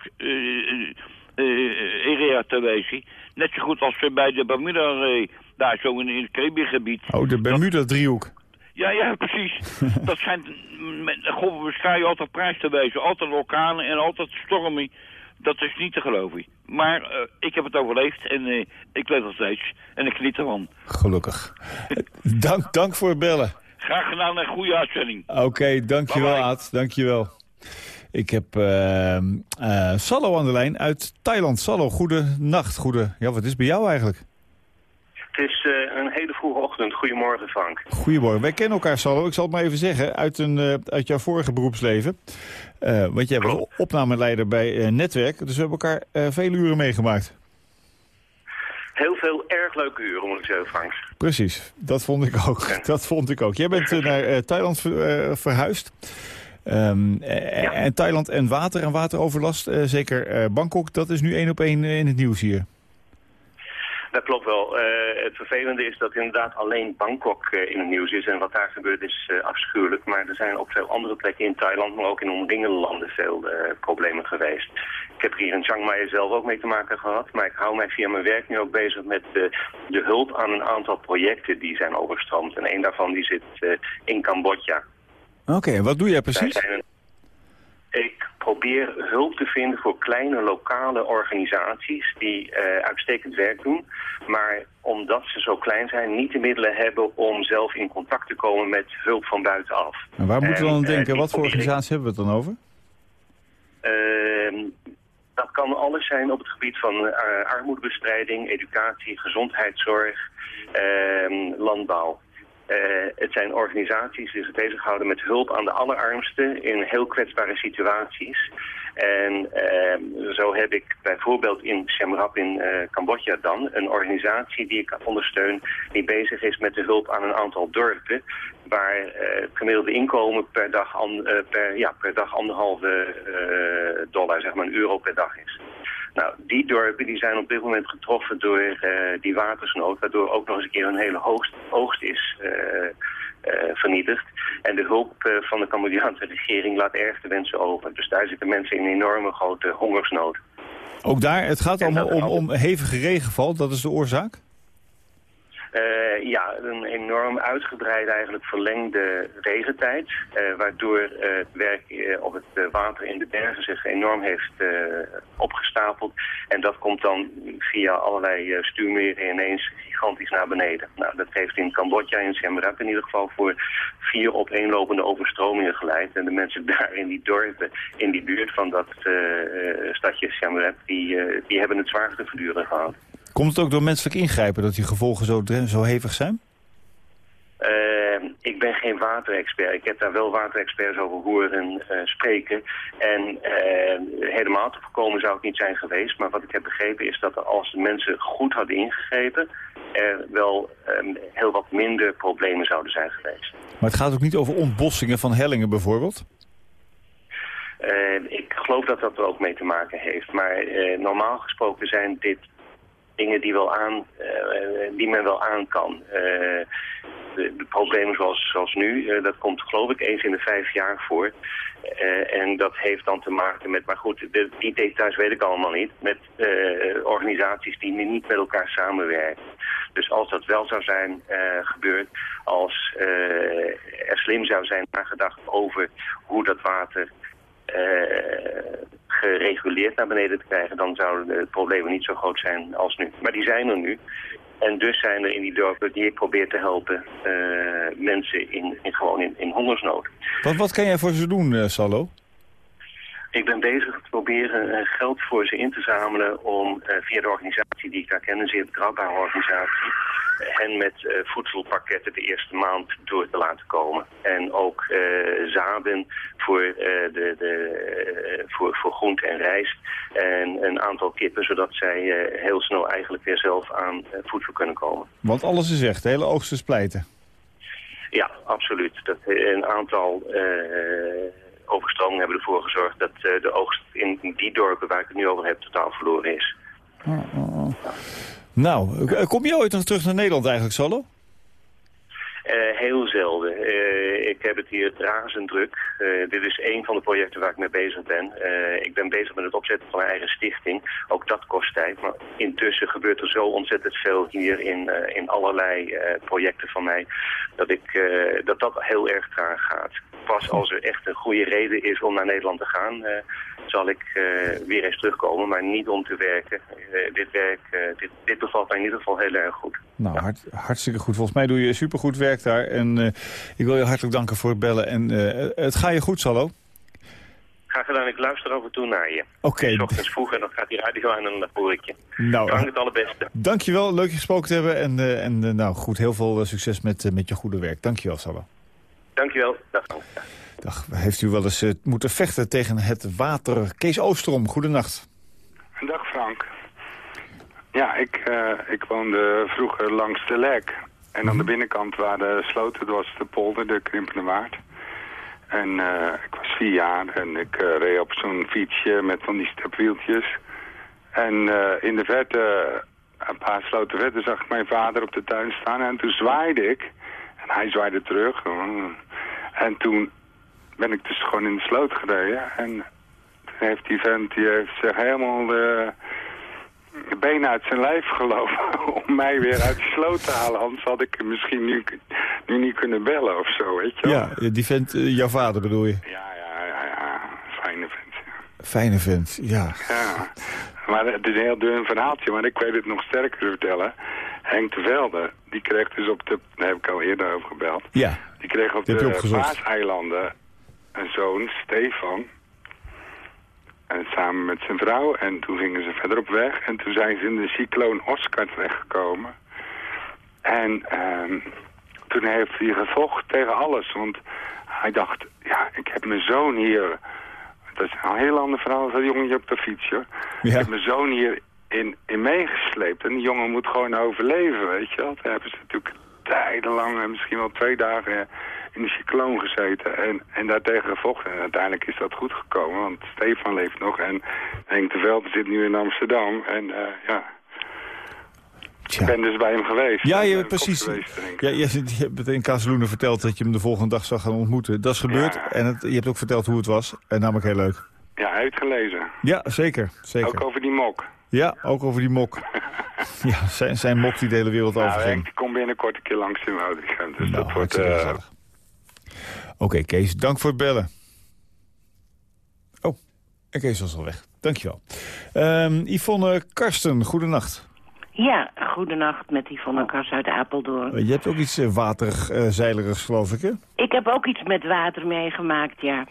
Speaker 11: area te wezen. Net zo goed als bij de Bermuda, eh, daar zo in, in het Caribisch gebied.
Speaker 3: Oh, de Bermuda-driehoek.
Speaker 11: Ja, ja, precies. dat zijn met de golven sta je altijd prijs te wezen. Altijd orkanen en altijd stormen. Dat is niet te geloven. Maar eh, ik heb het overleefd en eh, ik leef nog steeds. En ik geniet ervan.
Speaker 3: Gelukkig. dank, dank voor het bellen.
Speaker 11: Graag gedaan en goede uitzending.
Speaker 3: Oké, dankjewel. Aad. Dankjewel. Ik heb eh eh, Sallo aan de lijn uit Thailand. Sallo, goede nacht. Goede... Ja, wat is bij jou eigenlijk?
Speaker 12: Het is eh, een hele vroege ochtend. Goedemorgen, Frank.
Speaker 3: Goedemorgen. Wij kennen elkaar, Sallo. Ik zal het maar even zeggen, uit, een, eh, uit jouw vorige beroepsleven. Eh, want jij was opnameleider bij Netwerk. Dus we hebben elkaar vele uren meegemaakt.
Speaker 12: Heel veel erg leuke uren, moet ik zeggen, Frank.
Speaker 3: Precies, dat vond ik ook. Dat vond ik ook. Jij bent naar Thailand ver- verhuisd. Ehm, eh, En Thailand en water en wateroverlast, zeker Bangkok, dat is nu één op één in het nieuws hier.
Speaker 12: Dat klopt wel. Eh, het vervelende is dat inderdaad alleen Bangkok eh, in het nieuws is. En wat daar gebeurt is eh, afschuwelijk. Maar er zijn op veel andere plekken in Thailand, maar ook in omringende landen veel problemen geweest. Ik heb hier in Chiang Mai zelf ook mee te maken gehad. Maar ik hou mij via mijn werk nu ook bezig met de hulp aan een aantal projecten die zijn overstroomd. En één daarvan die zit in Cambodja.
Speaker 3: Oké, wat doe jij precies?
Speaker 12: Ik probeer hulp te vinden voor kleine lokale organisaties die eh, uitstekend werk doen. Maar omdat ze zo klein zijn, niet de middelen hebben om zelf in contact te komen met hulp van buitenaf.
Speaker 3: En waar moeten we dan aan
Speaker 12: eh,
Speaker 3: denken? Wat voor organisatie hebben we het dan over?
Speaker 12: Ehm, dat kan alles zijn op het gebied van eh, armoedebestrijding, educatie, gezondheidszorg, ehm, landbouw. Eh, het zijn organisaties die zich bezighouden met hulp aan de allerarmsten in heel kwetsbare situaties. En ehm, zo heb ik bijvoorbeeld in Siem Reap in eh, Cambodja dan een organisatie die ik ondersteun die bezig is met de hulp aan een aantal dorpen waar eh, het gemiddelde inkomen per dag, per, ja, per dag anderhalve dollar, zeg maar een euro per dag is. Nou, die dorpen die zijn op dit moment getroffen door eh, die watersnood, waardoor ook nog eens een keer een hele hoogst, oogst is eh, eh, vernietigd. En de hulp van de Cambodjaanse regering laat erg te wensen over. Dus daar zitten mensen in een enorme grote hongersnood.
Speaker 3: Ook daar, het gaat allemaal om, om hevige regenval, dat is de oorzaak?
Speaker 12: Eh, ja, een enorm uitgebreid eigenlijk verlengde regentijd. eh, waardoor het werk eh, op het water in de bergen zich enorm heeft opgestapeld. En dat komt dan via allerlei stuurmeren ineens gigantisch naar beneden. Nou, dat heeft in Cambodja en Siem Reap in ieder geval voor vier opeenlopende overstromingen geleid. En de mensen daar in die dorpen, in die buurt van dat stadje Siem Reap, die, die hebben het zwaar te verduren gehad.
Speaker 3: Komt het ook door menselijk ingrijpen dat die gevolgen zo, zo hevig zijn?
Speaker 12: Eh, ik ben geen waterexpert. Ik heb daar wel waterexperts over horen eh, spreken. En eh, helemaal te voorkomen zou het niet zijn geweest. Maar wat ik heb begrepen is dat als de mensen goed hadden ingegrepen... er wel ehm, heel wat minder problemen zouden zijn geweest.
Speaker 3: Maar het gaat ook niet over ontbossingen van hellingen bijvoorbeeld?
Speaker 12: Ik geloof dat dat er ook mee te maken heeft. Maar normaal gesproken zijn dit dingen die, wel aan, eh, die men wel aan kan. Eh, de, problemen zoals, zoals nu, eh, dat komt geloof ik eens in de vijf jaar voor. Eh, en dat heeft dan te maken met, maar goed, die details weet ik allemaal niet, met eh, organisaties die niet met elkaar samenwerken. Dus als dat wel zou zijn eh, gebeurd, als eh, er slim zou zijn nagedacht over hoe dat water eh, gereguleerd naar beneden te krijgen, dan zouden de problemen niet zo groot zijn als nu. Maar die zijn er nu. En dus zijn er in die dorpen die ik probeer te helpen eh, mensen in, in, gewoon in, in hongersnood.
Speaker 3: Wat, wat kan jij voor ze doen, eh, Sallo?
Speaker 12: Ik ben bezig te proberen eh, geld voor ze in te zamelen om eh, via de organisatie die ik daar ken, een zeer betrouwbare organisatie, hen met eh, voedselpakketten de eerste maand door te laten komen. En ook zaden voor, de, de, voor, voor groente en rijst en een aantal kippen, zodat zij heel snel eigenlijk weer zelf aan voedsel kunnen komen.
Speaker 3: Want alles is echt, de hele oogst is pleiten.
Speaker 12: Ja, absoluut. Dat, een aantal overstromingen hebben ervoor gezorgd dat eh, de oogst in die dorpen waar ik het nu over heb totaal verloren is.
Speaker 3: Nou, eh, kom je ooit nog terug naar Nederland eigenlijk, Sallo?
Speaker 12: Eh, heel zelden. Ik heb het hier razend druk. Dit is één van de projecten waar ik mee bezig ben. Ik ben bezig met het opzetten van een eigen stichting. Ook dat kost tijd. Maar intussen gebeurt er zo ontzettend veel hier in, in allerlei projecten van mij... Dat, ik, dat dat heel erg traag gaat. Pas als er echt een goede reden is om naar Nederland te gaan... eh, zal ik eh, weer eens terugkomen, maar niet om te werken. Eh, dit werk, dit, dit bevalt mij in ieder geval heel erg goed.
Speaker 3: Nou, hart- hartstikke goed. Volgens mij doe je supergoed werk daar. En ik wil je hartelijk danken voor het bellen. En het gaat je goed, Sallo?
Speaker 12: Graag gedaan, ik luister af en toe naar je.
Speaker 3: Oké.
Speaker 12: S ochtends vroeg en dan gaat die radio aan en dan hoor ik je.
Speaker 3: Nou,
Speaker 12: Dank het allerbeste.
Speaker 3: Dankjewel, leuk je gesproken te hebben. En, en nou goed, heel veel succes met, met je goede werk. Dankjewel, Sallo.
Speaker 12: Dankjewel. Dag.
Speaker 3: Dag, heeft u wel eens eh, moeten vechten tegen het water? Kees Oostrom, goedenacht.
Speaker 13: Dag Frank. Ja, ik, eh, ik woonde vroeger langs de Lek. En aan de binnenkant waar de sloten, dat was de polder, de Krimpende Waard. En eh, ik was vier jaar en ik reed op zo'n fietsje met van die stepwieltjes. En eh, in de verte, een paar sloten verder, zag ik mijn vader op de tuin staan. En toen zwaaide ik. En hij zwaaide terug. En toen ben ik dus gewoon in de sloot gereden. En toen heeft die vent, die heeft zich helemaal de, de benen uit zijn lijf gelopen om mij weer uit de sloot te halen. Anders had ik hem misschien nu, nu niet kunnen bellen of zo, weet je wel.
Speaker 3: Ja, die vent, eh, jouw vader bedoel je?
Speaker 13: Ja, ja, ja, ja. Fijne vent, ja.
Speaker 3: Fijne vent, ja.
Speaker 13: Ja, maar het is een heel dun verhaaltje, maar ik weet het nog sterker te vertellen. Henk de Velde, die kreeg dus op de, daar heb ik al eerder over gebeld.
Speaker 3: Ja,
Speaker 13: Die kreeg op
Speaker 3: Die
Speaker 13: de. Paaseilanden een zoon, Stefan. En samen met zijn vrouw. En toen gingen ze verder op weg. En toen zijn ze in de cycloon Oscar terechtgekomen. En ehm, toen heeft hij gevochten tegen alles. Want hij dacht, ja, ik heb mijn zoon hier... Dat is een heel ander verhaal dan dat jongetje op de fiets, hoor. Ik heb mijn zoon hier in, in meegesleept. En die jongen moet gewoon overleven, weet je wel. Daar hebben ze natuurlijk tijdenlang, en misschien wel twee dagen in de cycloon gezeten. En, en daartegen gevochten. En uiteindelijk is dat goed gekomen, want Stefan leeft nog. En Henk de Velde zit nu in Amsterdam. En eh, ja, ik ben dus bij hem geweest.
Speaker 3: Ja, je,
Speaker 13: eh,
Speaker 3: precies.
Speaker 13: geweest.
Speaker 3: Ja, je, je hebt in Kazeloenen verteld dat je hem de volgende dag zou gaan ontmoeten. Dat is gebeurd. En het, je hebt ook verteld hoe het was. En namelijk heel leuk.
Speaker 13: Ja, uitgelezen.
Speaker 3: Ja, zeker. zeker.
Speaker 13: Ook over die mok.
Speaker 3: Ja, ook over die mok. ja, zijn, zijn mok die de hele wereld
Speaker 13: Nou,
Speaker 3: overging.
Speaker 13: Die komt binnenkort een keer langs in Woudrichem. Dus dat wordt... eh,
Speaker 3: gezellig. Oké, Kees, dank voor het bellen. Oh, en Kees was al weg. Dankjewel. Ehm Yvonne Karsten, goedenacht.
Speaker 14: Ja, goedenacht met Yvonne Kars uit Apeldoorn.
Speaker 3: Uh, Je hebt ook iets uh, waterig, uh, zeilerigs, geloof ik, hè?
Speaker 14: Ik heb ook iets met water meegemaakt, ja.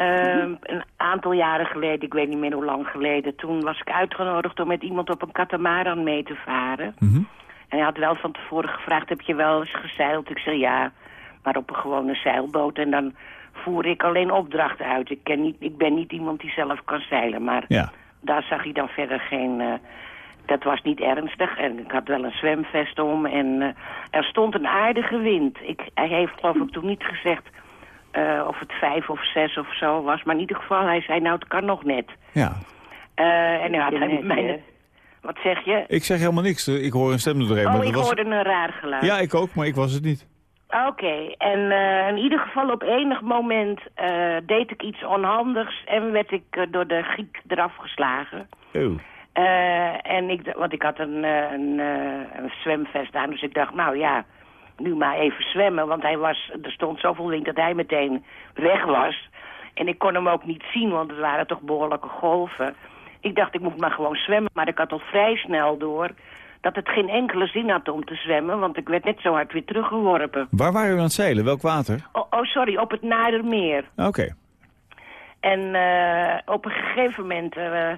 Speaker 14: Uh, een aantal jaren geleden, ik weet niet meer hoe lang geleden... toen was ik uitgenodigd om met iemand op een katamaran mee te varen.
Speaker 3: Mm -hmm.
Speaker 14: En hij had wel van tevoren gevraagd, heb je wel eens gezeild? Ik zei ja, maar op een gewone zeilboot. En dan voer ik alleen opdrachten uit. Ik, ken niet, ik ben niet iemand die zelf kan zeilen, maar
Speaker 3: ja.
Speaker 14: daar zag hij dan verder geen... Uh, dat was niet ernstig en ik had wel een zwemvest om en uh, er stond een aardige wind. Ik, hij heeft geloof ik toen niet gezegd uh, of het vijf of zes of zo was, maar in ieder geval hij zei nou het kan nog net.
Speaker 3: Ja.
Speaker 14: Uh, en hij had hij mijn... Wat zeg je?
Speaker 3: Ik zeg helemaal niks, ik hoor een stem doorheen.
Speaker 14: Oh,
Speaker 3: maar
Speaker 14: ik
Speaker 3: was...
Speaker 14: hoorde een raar geluid.
Speaker 3: Ja, ik ook, maar ik was het niet.
Speaker 14: Oké, okay. en uh, in ieder geval op enig moment uh, deed ik iets onhandigs en werd ik uh, door de giek eraf geslagen.
Speaker 3: Oh.
Speaker 14: Uh, en ik, want ik had een, een, een, zwemvest aan, dus ik dacht, nou ja, nu maar even zwemmen. Want hij was, er stond zoveel wind dat hij meteen weg was. En ik kon hem ook niet zien, want het waren toch behoorlijke golven. Ik dacht, ik moet maar gewoon zwemmen, maar ik had al vrij snel door dat het geen enkele zin had om te zwemmen, want ik werd net zo hard weer teruggeworpen.
Speaker 3: Waar waren we aan het zeilen? Welk water?
Speaker 14: Oh, oh sorry, op het Nadermeer.
Speaker 3: Oké. Okay.
Speaker 14: En uh, op een gegeven moment... Uh,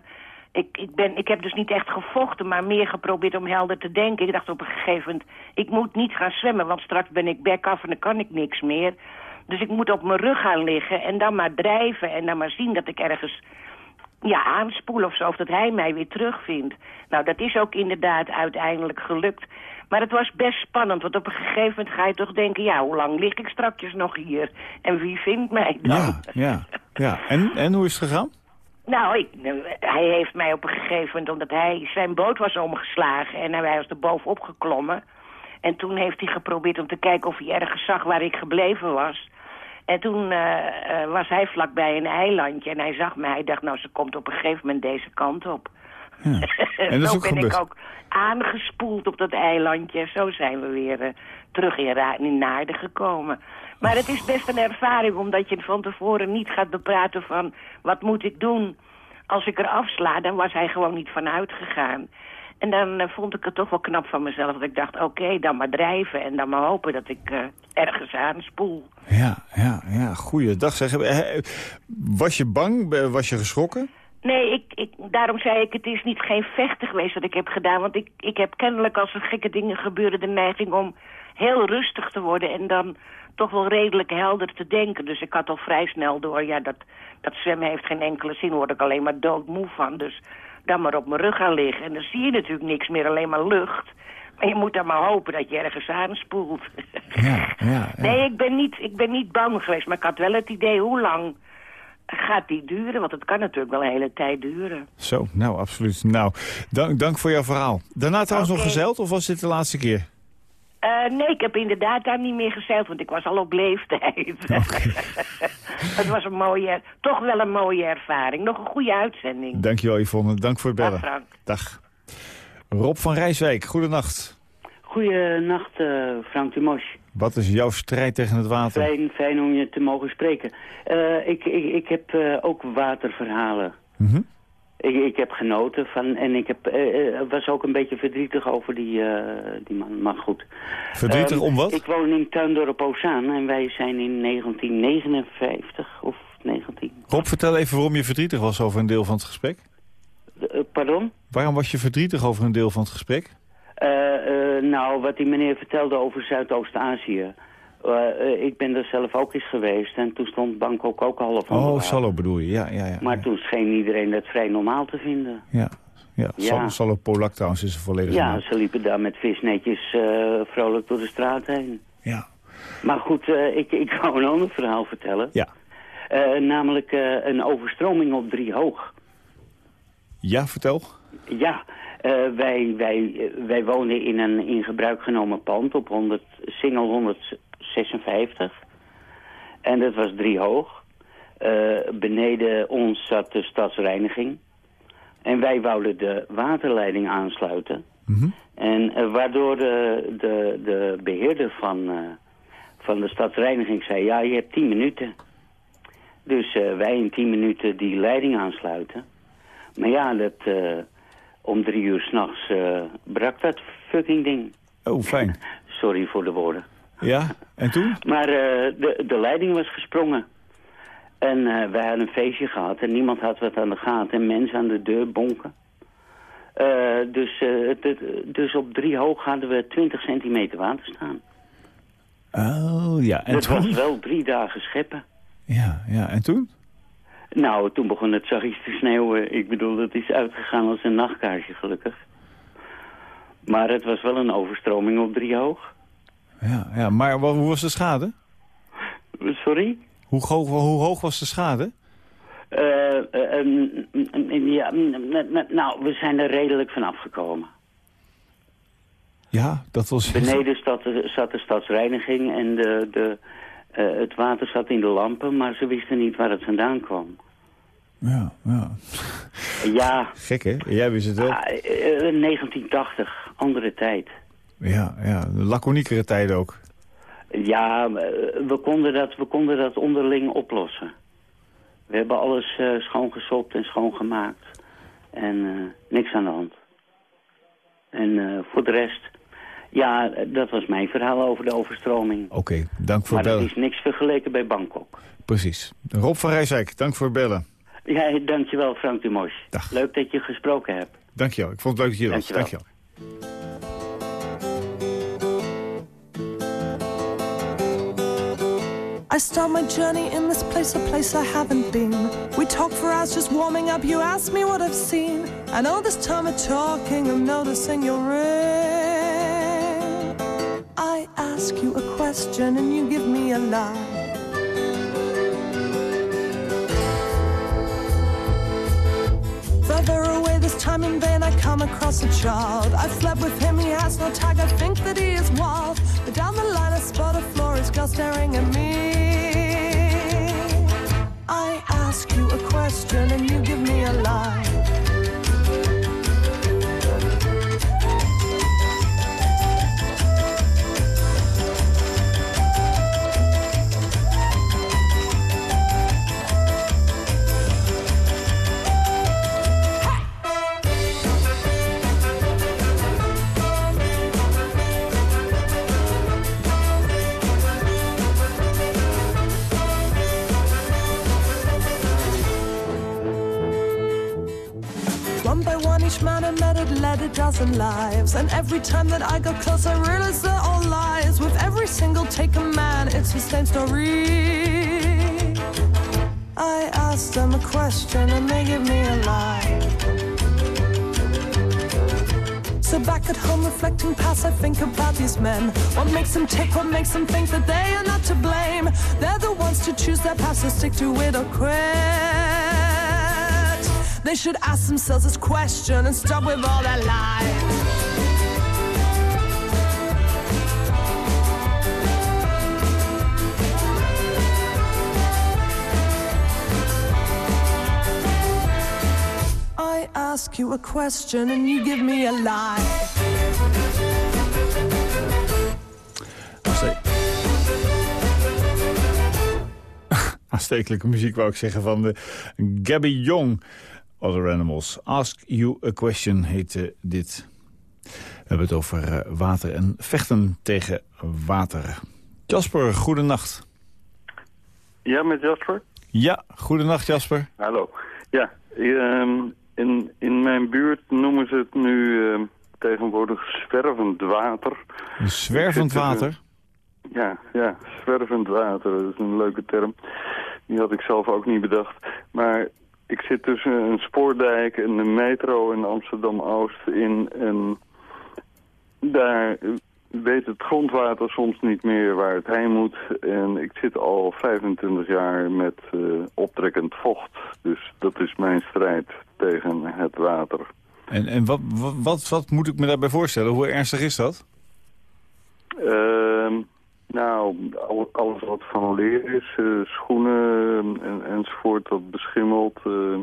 Speaker 14: ik, ik, ben, ik heb dus niet echt gevochten, maar meer geprobeerd om helder te denken. Ik dacht op een gegeven moment, ik moet niet gaan zwemmen, want straks ben ik back af en dan kan ik niks meer. Dus ik moet op mijn rug gaan liggen en dan maar drijven en dan maar zien dat ik ergens ja, aanspoel of zo, of dat hij mij weer terugvindt. Nou, dat is ook inderdaad uiteindelijk gelukt. Maar het was best spannend, want op een gegeven moment ga je toch denken... ja, hoe lang lig ik strakjes nog hier? En wie vindt mij dan?
Speaker 3: Ja, ja, ja. En, en hoe is het gegaan?
Speaker 14: Nou, ik, hij heeft mij op een gegeven moment, omdat hij zijn boot was omgeslagen... en hij was er bovenop geklommen. En toen heeft hij geprobeerd om te kijken of hij ergens zag waar ik gebleven was. En toen eh, eh, was hij vlakbij een eilandje en hij zag me. Hij dacht, nou, ze komt op een gegeven moment deze kant op.
Speaker 3: En dat is
Speaker 14: zo
Speaker 3: ook
Speaker 14: ben
Speaker 3: gebeurd.
Speaker 14: ik ook aangespoeld op dat eilandje. Zo zijn we weer eh, terug in, in Naarden gekomen. Maar het is best een ervaring, omdat je van tevoren niet gaat bepraten van... wat moet ik doen als ik er afsla? Dan was hij gewoon niet vanuit gegaan. En dan eh, vond ik het toch wel knap van mezelf. Dat ik dacht, oké, dan maar drijven en dan maar hopen dat ik eh, ergens aanspoel.
Speaker 3: Ja, ja, ja, goeiedag zeg. Eh, Was je bang? Was je geschrokken?
Speaker 14: Nee, ik, ik, daarom zei ik, het is niet geen vechten geweest wat ik heb gedaan. Want ik, ik heb kennelijk als er gekke dingen gebeuren de neiging om heel rustig te worden. En dan toch wel redelijk helder te denken. Dus ik had al vrij snel door, ja, dat, dat zwemmen heeft geen enkele zin. Word ik alleen maar doodmoe van. Dus dan maar op mijn rug gaan liggen. En dan zie je natuurlijk niks meer, alleen maar lucht. Maar je moet dan maar hopen dat je ergens aanspoelt.
Speaker 3: Ja, ja.
Speaker 14: Nee, ik ben, niet, ik ben niet bang geweest. Maar ik had wel het idee, hoe lang gaat die duren? Want het kan natuurlijk wel een hele tijd duren.
Speaker 3: Zo, nou, absoluut. Nou, dank, dank voor jouw verhaal. Daarna trouwens nog gezeild of was dit de laatste keer?
Speaker 14: Eh, nee, ik heb inderdaad daar niet meer gezeild, want ik was al op leeftijd. het was een mooie, toch wel een mooie ervaring. Nog een goede uitzending.
Speaker 3: Dankjewel Yvonne, dank voor het bellen.
Speaker 14: Dag, Frank.
Speaker 3: Dag. Rob van Rijswijk, goedenacht.
Speaker 15: Goedenacht, eh Frank Dumos.
Speaker 3: Wat is jouw strijd tegen het water?
Speaker 15: Fijn, fijn om je te mogen spreken. Eh, ik, ik, ik heb eh, ook waterverhalen.
Speaker 3: Mhm.
Speaker 15: Ik, ik heb genoten van en ik heb, eh, eh, was ook een beetje verdrietig over die, eh, die man. Maar goed.
Speaker 3: Verdrietig
Speaker 15: Ehm,
Speaker 3: om wat?
Speaker 15: Ik woon in Tuindorp Ozaan en wij zijn in 1959 of 19...
Speaker 3: Rob, vertel even waarom je verdrietig was over een deel van het gesprek.
Speaker 15: Pardon?
Speaker 3: Waarom was je verdrietig over een deel van het gesprek?
Speaker 15: Nou, wat die meneer vertelde over Zuidoost-Azië. Eh, eh, ik ben er zelf ook eens geweest en toen stond Bangkok ook half
Speaker 3: Oh. Sallo bedoel je, ja, ja, ja.
Speaker 15: Maar toen scheen iedereen dat vrij normaal te vinden.
Speaker 3: Ja, ja. Sallo Polak trouwens is er volledig
Speaker 15: Ja,
Speaker 3: normaal.
Speaker 15: ze liepen daar met visnetjes eh, vrolijk door de straat heen.
Speaker 3: Ja.
Speaker 15: Maar goed, ik, ik wou een ander verhaal vertellen.
Speaker 3: Ja.
Speaker 15: Namelijk een overstroming op Driehoog.
Speaker 3: Ja, vertel.
Speaker 15: Ja, wij, wij, wij wonen in een in gebruik genomen pand op 100, single 156. En dat was driehoog. Eh beneden ons zat de stadsreiniging. En wij wouden de waterleiding aansluiten. En eh, waardoor de, de, de beheerder van, eh, van de stadsreiniging zei... ja, je hebt tien minuten. Dus wij in tien minuten die leiding aansluiten. Maar ja, dat, om drie uur s'nachts brak dat fucking ding.
Speaker 3: Oh, fijn.
Speaker 15: Sorry voor de woorden.
Speaker 3: Ja, en toen?
Speaker 15: Maar eh, de, de leiding was gesprongen. En eh, wij hadden een feestje gehad en niemand had wat aan de gaten. En mensen aan de deur bonken. Eh, dus, het- het- dus op drie hoog hadden we 20 centimeter water staan.
Speaker 3: Oh, ja. En
Speaker 15: dat
Speaker 3: toen?
Speaker 15: was wel drie dagen scheppen.
Speaker 3: Ja, ja. En toen?
Speaker 15: Nou, toen begon het zachtjes te sneeuwen. Ik bedoel, dat is uitgegaan als een nachtkaarsje, gelukkig. Maar het was wel een overstroming op drie hoog.
Speaker 3: Ja, ja. Maar hoe was de schade?
Speaker 15: Sorry?
Speaker 3: Hoe, hoog- hoe hoog was de schade?
Speaker 15: Eh, eh, eh, mm, mm, ja, nou, we zijn er redelijk van afgekomen.
Speaker 3: Ja, dat was...
Speaker 15: Beneden zat de, zat de stadsreiniging en de, de, eh, het water zat in de lampen, maar ze wisten niet waar het vandaan kwam.
Speaker 3: Ja, ja.
Speaker 15: Ja,
Speaker 3: Gek, hè? Jij wist het wel.
Speaker 15: ah, eh, eh, 1980, andere tijd.
Speaker 3: Ja, ja. Laconiekere tijden ook.
Speaker 15: Ja, eh, we konden dat, we konden dat onderling oplossen. We hebben alles eh, schoongesopt en schoongemaakt. En eh, niks aan de hand. En voor de rest, ja, dat was mijn verhaal over de overstroming.
Speaker 3: Oké, dank voor
Speaker 15: maar
Speaker 3: het
Speaker 15: dat
Speaker 3: bellen.
Speaker 15: is niks vergeleken bij Bangkok.
Speaker 3: Precies. Rob van Rijswijk, dank voor het bellen.
Speaker 15: Ja, dankjewel Frank Dumos. Leuk dat je gesproken hebt.
Speaker 3: Dankjewel. Ik vond het leuk dat je er was.
Speaker 15: Dankjewel.
Speaker 3: Dankjewel.
Speaker 16: I start my journey in this place, a place I haven't been. We talk for hours just warming up. You ask me what I've seen. And all this time of talking, I'm noticing your ring. I ask you a question and you give me a lie. Further away this time in vain I come across a child. I've slept with him, he has no tag, I think that he is wild. But down the line I spot a florist girl staring at me. I ask you a question and you give me a lie. A dozen lives. And every time that I got close, I realized they're all lies. With every single taken man, it's the same story. I asked them a question and they give me a lie. So back at home, reflecting past, I think about these men. What makes them tick? What makes them think that they are not to blame? They're the ones to choose their paths, to stick to it or quit. They should ask themselves this question and stop with all that lie. I ask you a question and you give me a lie.
Speaker 3: Aanste- Aanstekelijke muziek wou ik zeggen van de Gabby Young. Other Animals. Ask You a Question heette dit. We hebben het over eh, water en vechten tegen water. Jasper, goedenacht.
Speaker 17: Ja, met Jasper?
Speaker 3: Ja, goedenacht Jasper.
Speaker 17: Hallo. Ja, ehm, in, in mijn buurt noemen ze het nu ehm, tegenwoordig zwervend water.
Speaker 3: Zwervend water?
Speaker 17: Ja, ja, zwervend water, dat is een leuke term. Die had ik zelf ook niet bedacht. Maar ik zit tussen een spoordijk en de metro in Amsterdam-Oost in. En daar eh, weet het grondwater soms niet meer waar het heen moet. En ik zit al 25 jaar met eh, optrekkend vocht. Dus dat is mijn strijd tegen het water.
Speaker 3: En, en wat, wat, wat, wat moet ik me daarbij voorstellen? Hoe ernstig is dat?
Speaker 17: Ehm, nou, al- alles wat van leer is, eh, schoenen en, enzovoort, dat beschimmelt. eh,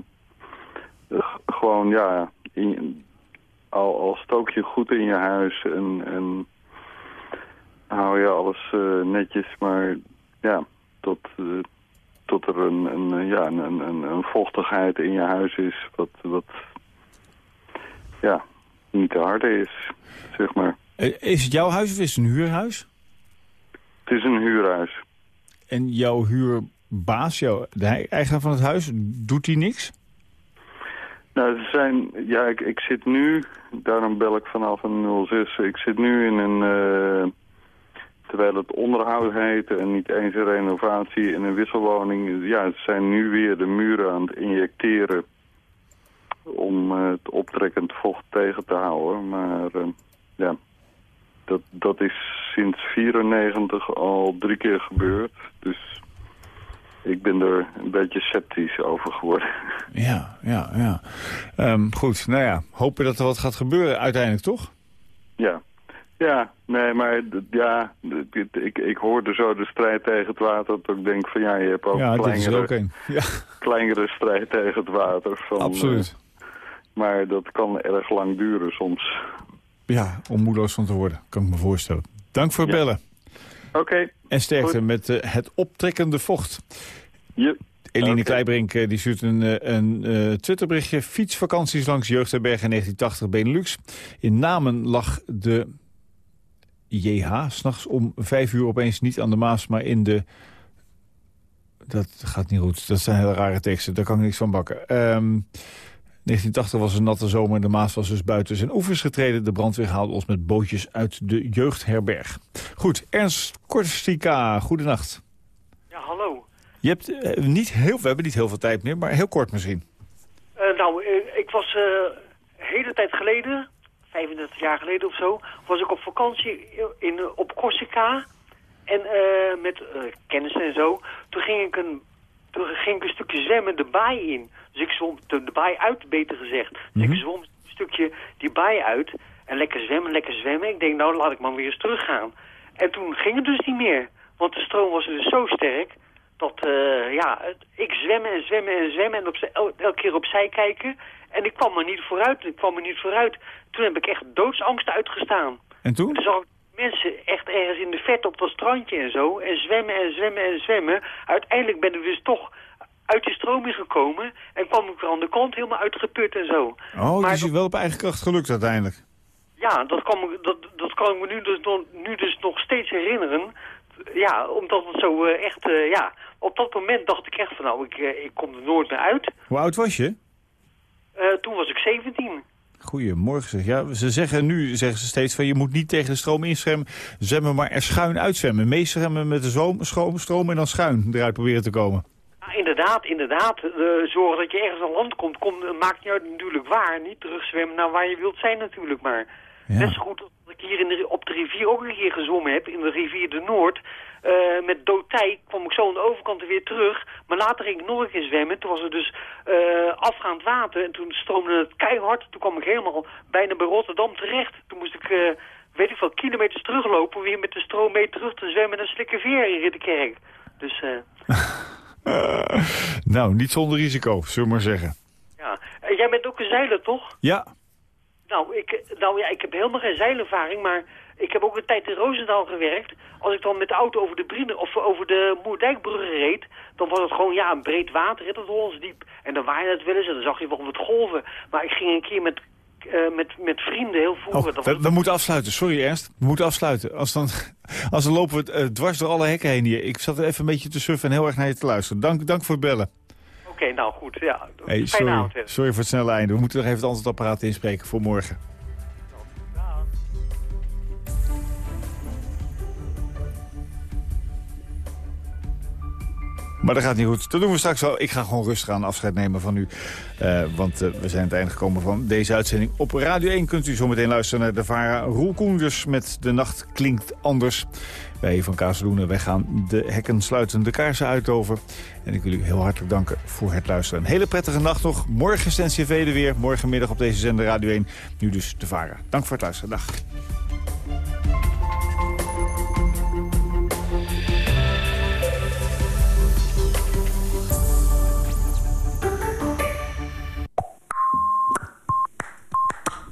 Speaker 17: eh, gewoon, ja, al, al stook je goed in je huis en, en hou je alles netjes, maar ja, tot, tot er een, een, ja, een, een, vochtigheid in je huis is wat, wat ja, niet te harde is, zeg maar.
Speaker 3: Is het jouw huis of is het een huurhuis?
Speaker 17: Het is een huurhuis.
Speaker 3: En jouw huurbaas, jouw, de eigenaar van het huis, doet hij niks?
Speaker 17: Nou, ze zijn, ja, ik, ik zit nu, daarom bel ik vanaf een 06, ik zit nu in een, eh, terwijl het onderhoud heet en niet eens een renovatie in een wisselwoning. Ja, ze zijn nu weer de muren aan het injecteren om het optrekkend vocht tegen te houden. Maar eh, ja, dat, dat is sinds 94 al drie keer gebeurd. Dus ik ben er een beetje sceptisch over geworden.
Speaker 3: Ja, ja, ja. Ehm, goed, nou ja, hopen dat er wat gaat gebeuren uiteindelijk, toch?
Speaker 17: Ja, ja, nee, maar ja, ik, ik hoorde zo de strijd tegen het water dat ik denk van ja, je hebt ook
Speaker 3: Ja, er
Speaker 17: kleinere,
Speaker 3: ook een. Ja.
Speaker 17: kleinere strijd tegen het water. Van,
Speaker 3: Absoluut.
Speaker 17: eh, maar dat kan erg lang duren soms.
Speaker 3: Ja, om moedeloos van te worden, kan ik me voorstellen. Dank voor het
Speaker 17: Ja.
Speaker 3: bellen.
Speaker 17: Oké.
Speaker 3: En sterkte
Speaker 17: Goed.
Speaker 3: met eh, het optrekkende vocht.
Speaker 17: Je.
Speaker 3: Eline. Kleibrink eh, die stuurt een, eh, een Twitterberichtje. Fietsvakanties langs Jeugdherberg in 1980 Benelux. In Namen lag de JH s'nachts om vijf uur opeens niet aan de Maas, maar in de... Dat gaat niet goed. Dat zijn hele rare teksten. Daar kan ik niks van bakken. Ehm 1980 was een natte zomer. De Maas was dus buiten zijn oevers getreden. De brandweer haalde ons met bootjes uit de jeugdherberg. Goed, Ernst Korstika, goedenacht.
Speaker 18: Ja, hallo.
Speaker 3: Je hebt eh, niet heel, we hebben niet heel veel tijd meer, maar heel kort misschien.
Speaker 18: Eh, nou, eh, ik was een hele tijd geleden, 35 jaar geleden of zo, was ik op vakantie in, op Corsica. En met eh, kennissen en zo. Toen ging ik een, toen ging ik een stukje zwemmen de baai in. Dus ik zwom de, baai uit, beter gezegd. Dus ik zwom een stukje die baai uit. En lekker zwemmen, lekker zwemmen. Ik denk, nou laat ik maar weer eens teruggaan. En toen ging het dus niet meer. Want de stroom was dus zo sterk dat, eh, ja, ik zwemmen en zwemmen en zwemmen en op, el, elke keer opzij kijken. En ik kwam maar niet vooruit, ik kwam maar niet vooruit. Toen heb ik echt doodsangst uitgestaan.
Speaker 3: En toen?
Speaker 18: Toen zag ik mensen echt ergens in de vet op dat strandje en zo. En zwemmen en zwemmen en zwemmen. Uiteindelijk ben ik dus toch uit die stroming gekomen. En kwam ik weer aan de kant helemaal uitgeput en zo.
Speaker 3: Oh,
Speaker 18: Maar
Speaker 3: het is je wel op eigen kracht gelukt uiteindelijk.
Speaker 18: Ja, dat kan, me, dat, dat kan ik me nu dus, nog, nu dus nog steeds herinneren. Ja, omdat het zo eh, echt, eh, ja, op dat moment dacht ik echt van nou, ik, eh, ik kom er nooit meer uit.
Speaker 3: Hoe oud was je?
Speaker 18: Toen was ik 17.
Speaker 3: Goedemorgen. zeg. Ja, ze zeggen nu zeggen ze steeds van je moet niet tegen de stroom inzwemmen, zwemmen, maar er schuin uitzwemmen. Meezwemmen met de zoom, stroom, stroom en dan schuin eruit proberen te komen.
Speaker 18: Ja, inderdaad, inderdaad. Eh, zorgen dat je ergens aan land komt, komt eh, maakt niet uit natuurlijk waar. Niet terugzwemmen naar waar je wilt zijn natuurlijk, maar... Net zo goed als ik hier in de, op de rivier ook een keer gezwommen heb, in de rivier de Noord. Eh, met doodtij kwam ik zo aan de overkant er weer terug. Maar later ging ik nog een keer zwemmen. Toen was het dus afgaand water en toen stroomde het keihard. Toen kwam ik helemaal bijna bij Rotterdam terecht. Toen moest ik, weet ik veel, kilometers teruglopen... weer met de stroom mee terug te zwemmen naar Slikkerveer in Ridderkerk. Dus
Speaker 3: Eh, nou, niet zonder risico, zullen we maar zeggen.
Speaker 18: ja, En jij bent ook een zeiler, toch?
Speaker 3: Ja,
Speaker 18: Nou, ik, nou ja, ik heb helemaal geen zeilervaring, maar ik heb ook een tijd in Roosendaal gewerkt. Als ik dan met de auto over de Brine, of over de Moerdijkbrug reed, dan was het gewoon ja, een breed water, hè, dat Hollands diep. En dan waaide het wel eens en dan zag je wel wat golven. Maar ik ging een keer met, eh, met, met vrienden heel vroeger. dat
Speaker 3: we,
Speaker 18: was-
Speaker 3: we moeten afsluiten. Sorry Ernst, we moeten afsluiten. Als dan, als dan lopen we eh, dwars door alle hekken heen hier. Ik zat er even een beetje te surfen en heel erg naar je te luisteren. Dank, dank voor het bellen.
Speaker 18: Oké, nou goed, ja.
Speaker 3: Hey, sorry,
Speaker 18: avond
Speaker 3: sorry voor het snelle einde. We moeten nog even het antwoordapparaat inspreken voor morgen. Maar dat gaat niet goed. Dat doen we straks wel. Ik ga gewoon rustig aan afscheid nemen van u. Eh, want eh, we zijn het einde gekomen van deze uitzending. Op Radio 1 kunt u zometeen luisteren naar de VARA. Roel Koenders met De Nacht Klinkt Anders. Wij van Kazeloenen, wij gaan de hekken sluiten, de kaarsen uitover. En ik wil u heel hartelijk danken voor het luisteren. Een hele prettige nacht nog. Morgen is NCV er weer. Morgenmiddag op deze zender Radio 1. Nu dus de VARA. Dank voor het luisteren. Dag.